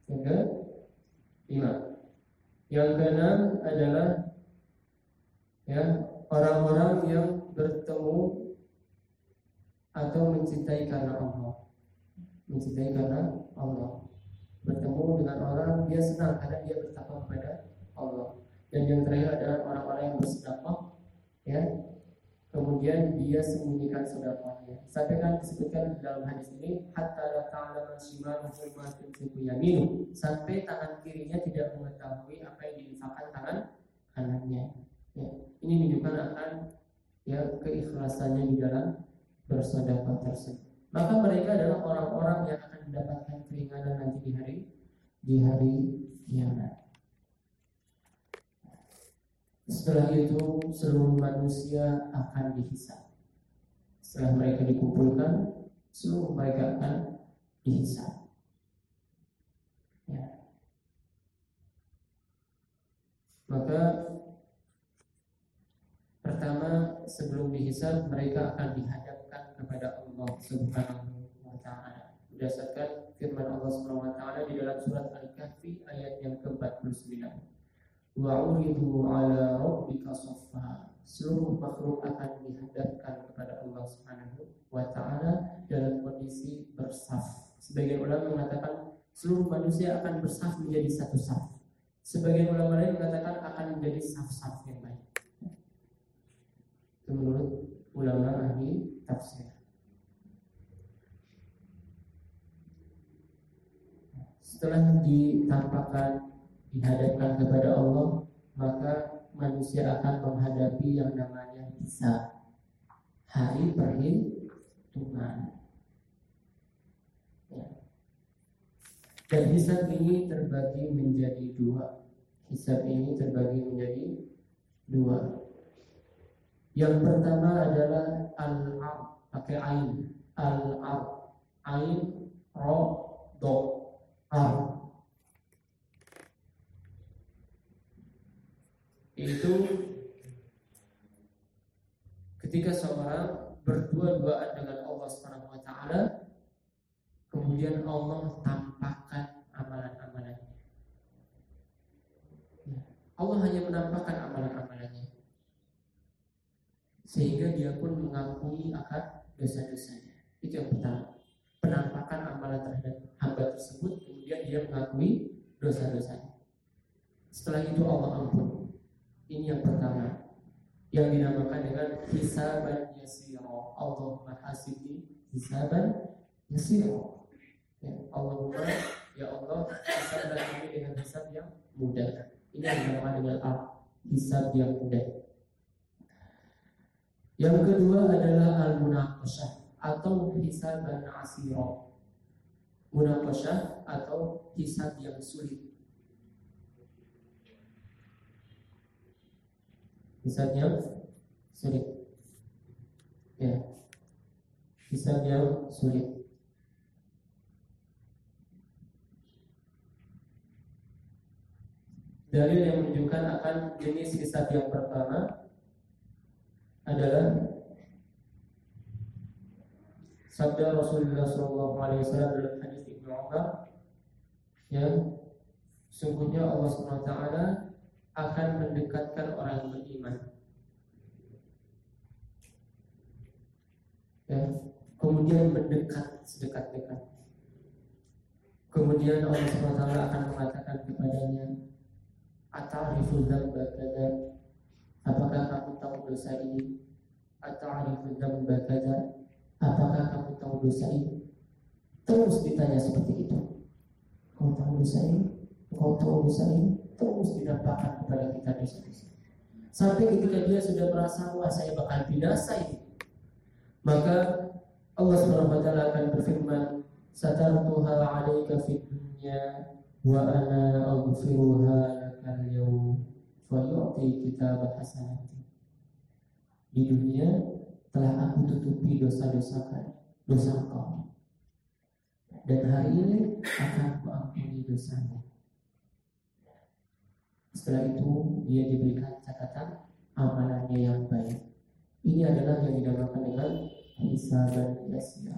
Yang ke lima. Yang keenam adalah ya orang-orang yang bertemu atau mencintai karena Allah. Mencintai karena Allah. Bertemu dengan orang dia senang karena dia bertakwa kepada Allah. Dan yang terakhir adalah orang-orang yang bersedekah ya kemudian dia sembunyikan sedekahnya. Sampai kan disebutkan dalam hadis ini hatta la ta'lamu shimaluhu ma yaminu. Sampai tangan kirinya tidak mengetahui apa yang diinfakkan tangan kanannya. Ya, ini menunjukkan akan ya keikhlasannya di dalam bersedekah tersebut. Maka mereka adalah orang-orang yang akan mendapatkan keringanan nanti di hari di hari kiamat. Setelah itu seluruh manusia akan dihisap. Setelah mereka dikumpulkan, seluruh mereka akan dihisap. Ya. Maka pertama sebelum dihisap mereka akan dihadapkan kepada Allah Subhanahu wa taala. Berdasarkan firman Allah Subhanahu wa taala di dalam surat Al-Kahfi ayat yang ke-49 wa uridu ala rabbika saffa seluruh makhluk akan dihadapkan kepada Allah Subhanahu wa taala dalam kondisi bersaf. Sebagian ulama mengatakan seluruh manusia akan bersaf menjadi satu saf. Sebagian ulama lain mengatakan akan menjadi saf-saf yang baik. Menurut ulama ahli tafsir. Setelah ditampakkan dihadapkan kepada Allah maka manusia akan menghadapi yang namanya bisa hari perhitungan ya. dan hisab ini terbagi menjadi dua hisab ini terbagi menjadi dua yang pertama adalah al-ar pakai ain al-ar ain ro do ar itu ketika seorang berdua-duaan dengan Allah Subhanahu wa taala kemudian Allah tampakkan amalan-amalannya. Ya, Allah hanya menampakkan amalan-amalannya. Sehingga dia pun mengakui akan dosa-dosanya. Itu yang pertama. Penampakan amalan terhadap hamba tersebut kemudian dia mengakui dosa-dosanya. Setelah itu Allah ampun. Ini yang pertama yang dinamakan dengan hisaban yasiro. Allahumma hasibni hisaban yasiro. Ya, Allahumma ya Allah hisablah kami dengan hisab yang mudah. Ini yang dinamakan dengan al hisab yang mudah. Yang kedua adalah al munaqashah atau hisaban asiro. Munaqashah atau hisab yang sulit. hisab yang sulit ya hisab yang sulit dalil yang menunjukkan akan jenis hisab yang pertama adalah sabda Rasulullah SAW dalam hadis Ibnu Umar yang sungguhnya Allah Subhanahu wa taala akan mendekatkan orang yang beriman. Ya, kemudian mendekat sedekat-dekat. Kemudian Allah SWT akan mengatakan kepadanya, Ata'rifu dzamba? Apakah kamu tahu dosa ini? Kada? Apakah kamu tahu dosa ini? Terus ditanya seperti itu. Kau tahu dosa ini? Kau tahu dosa ini? terus didapatkan kepada kita dosa-dosa. sampai ketika dia sudah merasa wah saya bakal binasa ini maka Allah Subhanahu wa taala akan berfirman satartuha 'alaika fid dunya wa ana aghfiruha lakal yawm fa yu'ti kitab hasanati di dunia telah aku tutupi dosa-dosa dosa kau dan hari ini akan kuampuni dosanya setelah itu dia diberikan catatan amalannya yang baik ini adalah yang dinamakan dengan hisaban yasir.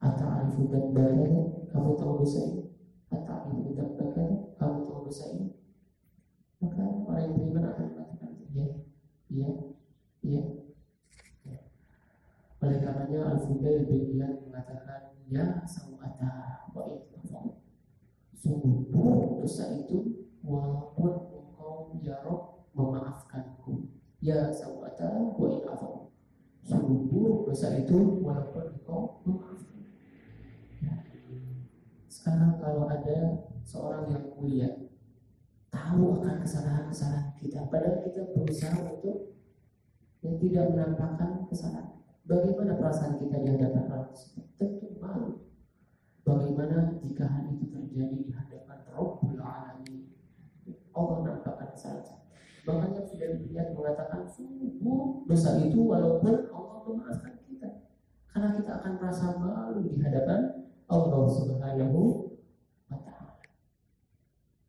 Ata'arifu dzambaka? Kamu tahu dosa ini? Ata'arifu dzambaka? Kamu tahu dosa ini? Maka orang yang beriman akan mengatakan iya, iya, iya. Oleh karenanya Al-Fudail bin Iyad mengatakan ya sawata wa Sungguh buruk dosa itu walaupun engkau ya Rob memaafkanku. Ya sawata wa in sungguh dosa itu walaupun engkau memaafkan. Ya. Sekarang kalau ada seorang yang kuliah tahu akan kesalahan-kesalahan kita, padahal kita berusaha untuk yang tidak menampakkan kesalahan. Bagaimana perasaan kita di hadapan orang tersebut? Tentu malu. Bagaimana jika hal itu terjadi di hadapan Rabbul Alamin? Allah nampakkan kesalahan. Makanya sudah dilihat mengatakan sungguh dosa itu walaupun Allah memaafkan kita. Karena kita akan merasa malu di hadapan Allah Subhanahu wa taala.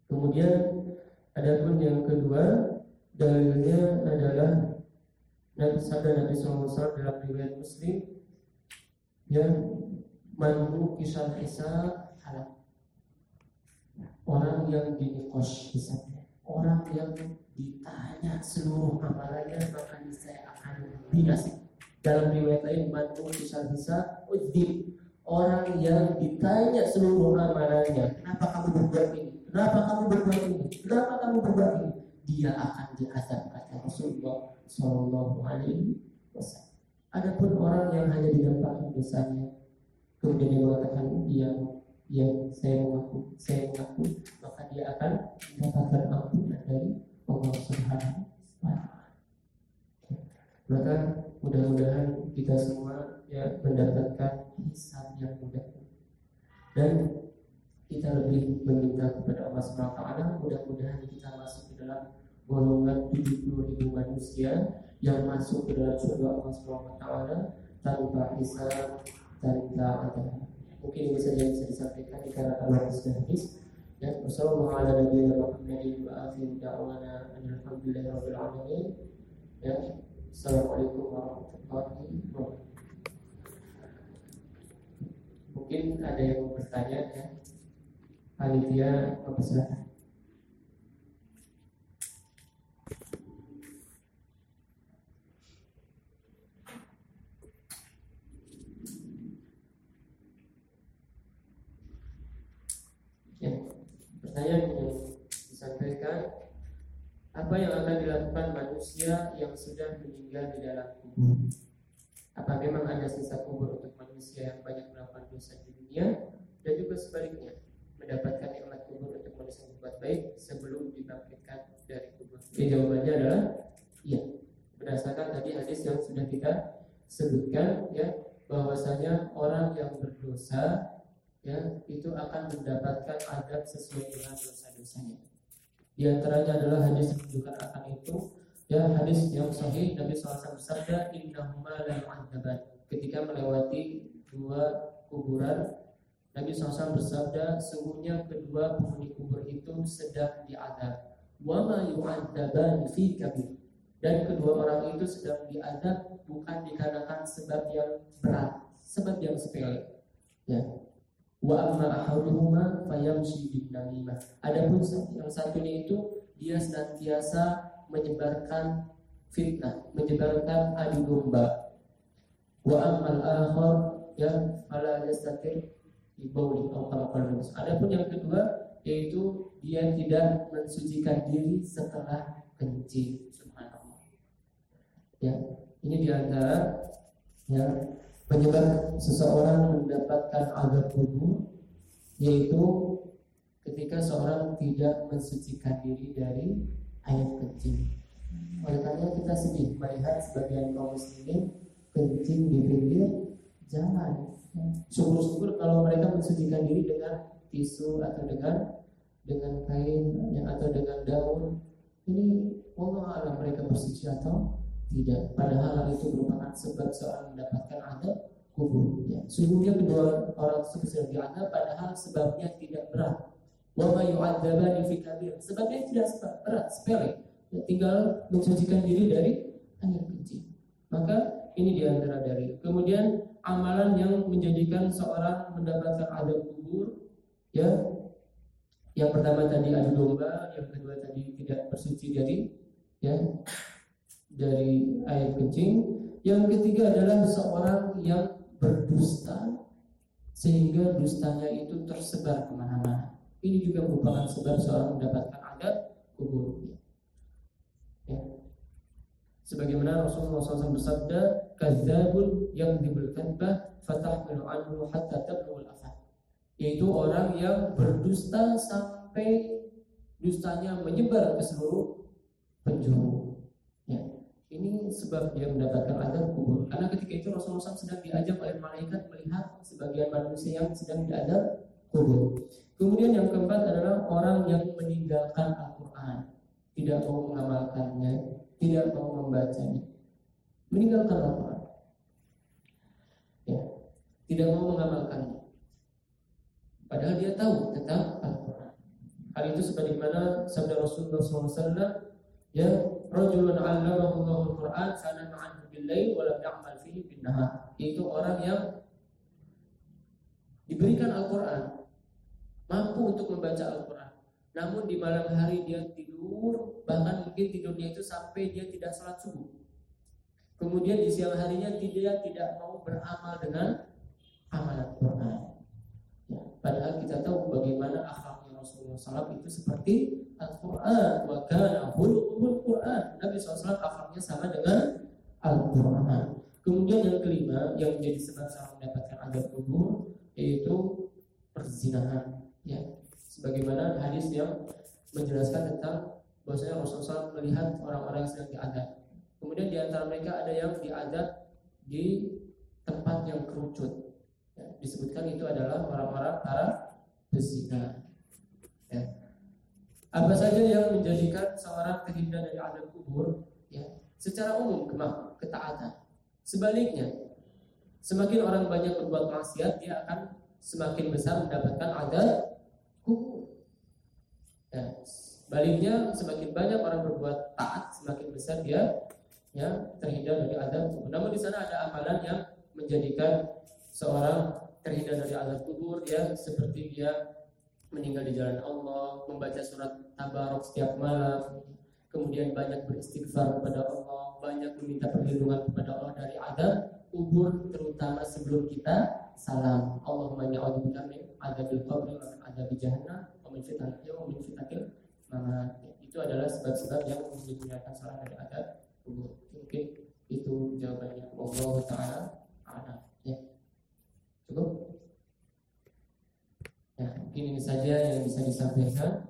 Kemudian ada pun yang kedua dalilnya adalah Nabi sabda Nabi SAW dalam riwayat Muslim yang manu kisah kisah halal orang yang dinikos hisabnya orang yang ditanya seluruh amalannya maka saya akan binasa. Dalam riwayat lain manu bisa bisa ujib orang yang ditanya seluruh amalannya kenapa kamu berbuat ini kenapa kamu berbuat ini kenapa kamu berbuat ini dia akan diazab kata Rasulullah Shallallahu Alaihi Wasallam. Adapun orang yang hanya didampakkan dosanya kemudian dia mengatakan dia ya saya mengaku saya mengaku maka dia akan mendapatkan ampunan dari Allah Subhanahu Maka mudah-mudahan kita semua ya mendapatkan hisab yang mudah. Dan kita lebih meminta kepada Allah Taala mudah-mudahan kita masuk ke dalam golongan 70 ribu manusia yang masuk ke dalam surga Allah Taala tanpa hisab tanpa ada mungkin saja yang bisa disampaikan dikarenakan waktu sudah habis Ya, wassalamualaikum warahmatullahi wabarakatuh. Ya, assalamualaikum warahmatullahi wabarakatuh. Mungkin ada yang bertanya ya. Panitia, apa silakan. pertanyaan yang disampaikan apa yang akan dilakukan manusia yang sudah meninggal di dalam kubur? Apa memang ada sisa kubur untuk manusia yang banyak melakukan dosa di dunia dan juga sebaliknya mendapatkan nikmat kubur untuk yang berbuat baik sebelum dibangkitkan dari kubur? Ya, jawabannya adalah iya. Berdasarkan tadi hadis yang sudah kita sebutkan ya bahwasanya orang yang berdosa ya itu akan mendapatkan adab sesuai dengan dosa-dosanya. Di antaranya adalah hadis yang menunjukkan akan itu ya hadis yang sahih Nabi SAW bersabda innahuma la yu'adzaban ketika melewati dua kuburan Nabi SAW bersabda sungguhnya kedua penghuni kubur itu sedang diadab. Wa ma yu'adzaban fi kabir dan kedua orang itu sedang diadab bukan dikarenakan sebab yang berat sebab yang sepele. Ya. Wa amma ahaduhuma fayamshi bin namimah. Adapun yang satunya itu dia senantiasa menyebarkan fitnah, menyebarkan adu domba. Wa ammal akhar ya fala yastatir ibauli atau Adapun yang kedua yaitu dia tidak mensucikan diri setelah kencing. Subhanallah. Ya, ini di antara ya penyebab seseorang mendapatkan azab kubur yaitu ketika seorang tidak mensucikan diri dari air kencing. Oleh karena kita sedih melihat sebagian kaum muslimin kencing di pinggir jalan. Syukur-syukur kalau mereka mensucikan diri dengan tisu atau dengan dengan kain atau dengan daun. Ini Allah alam mereka bersuci atau tidak. Padahal hal itu merupakan sebab seorang mendapatkan adab kubur. Ya. Sungguhnya kedua orang tersebut sedang diadab, padahal sebabnya tidak berat. Wa ma yu'adzabani fi kabir. Sebabnya tidak berat, sepele. Ya, tinggal mensucikan diri dari air kencing. Maka ini di antara dari. Kemudian amalan yang menjadikan seorang mendapatkan adab kubur, ya. Yang pertama tadi adu domba, yang kedua tadi tidak bersuci dari ya dari air kencing. Yang ketiga adalah seorang yang berdusta sehingga dustanya itu tersebar ke mana-mana. Ini juga merupakan sebab seorang mendapatkan adat kubur. Sebagaimana Rasulullah SAW bersabda, "Kadzabun yang diberikan bah fatahmilu anhu hatta tablul afad." Yaitu orang yang berdusta sampai dustanya menyebar ke seluruh penjuru. Ya. Ini sebab dia mendapatkan adab kubur. Karena ketika itu Rasulullah SAW sedang diajak oleh malaikat melihat sebagian manusia yang sedang diadab kubur. Kemudian yang keempat adalah orang yang meninggalkan Al-Quran, tidak mau mengamalkannya, tidak mau membacanya, meninggalkan Al-Quran, ya, tidak mau mengamalkannya. Padahal dia tahu tentang Al-Quran. Hal itu sebagaimana sabda Rasulullah SAW ya rajulun 'allamahu Allahul Qur'an sana ma'anhu bil lail wa lam ya'mal fihi bin nahar yaitu orang yang diberikan Al-Qur'an mampu untuk membaca Al-Qur'an namun di malam hari dia tidur bahkan mungkin tidurnya itu sampai dia tidak salat subuh kemudian di siang harinya dia tidak mau beramal dengan amalan Quran ya, padahal kita tahu bagaimana akhlaknya Rasulullah SAW itu seperti Al-Quran wa kana khuluqul Quran. Nabi SAW akhlaknya sama dengan Al-Quran. Kemudian yang kelima yang menjadi sebab seorang mendapatkan adab kubur yaitu perzinahan. Ya, sebagaimana hadis yang menjelaskan tentang bahwasanya Rasulullah melihat orang-orang yang sedang diadab. Kemudian di antara mereka ada yang diadab di tempat yang kerucut. Ya, disebutkan itu adalah orang-orang para pezina. Ya. Apa saja yang menjadikan seorang terhindar dari adab kubur? Ya, secara umum ketaatan. Sebaliknya, semakin orang banyak berbuat maksiat, dia akan semakin besar mendapatkan adab kubur. Ya, sebaliknya, semakin banyak orang berbuat taat, semakin besar dia ya terhindar dari adab kubur. Namun di sana ada amalan yang menjadikan seorang terhindar dari adab kubur, ya seperti dia meninggal di jalan Allah, membaca surat Tabarok setiap malam, kemudian banyak beristighfar kepada Allah, banyak meminta perlindungan kepada Allah dari adab kubur terutama sebelum kita salam. Allahumma inni a'udzubika min adzabil qabri wa min adzabi jahannam wa min wa min. Itu adalah sebab-sebab yang menyediakan salam dari adab kubur. Mungkin itu jawabannya. Allah taala ada. Ya. Cukup? Ya, mungkin ini saja yang bisa disampaikan.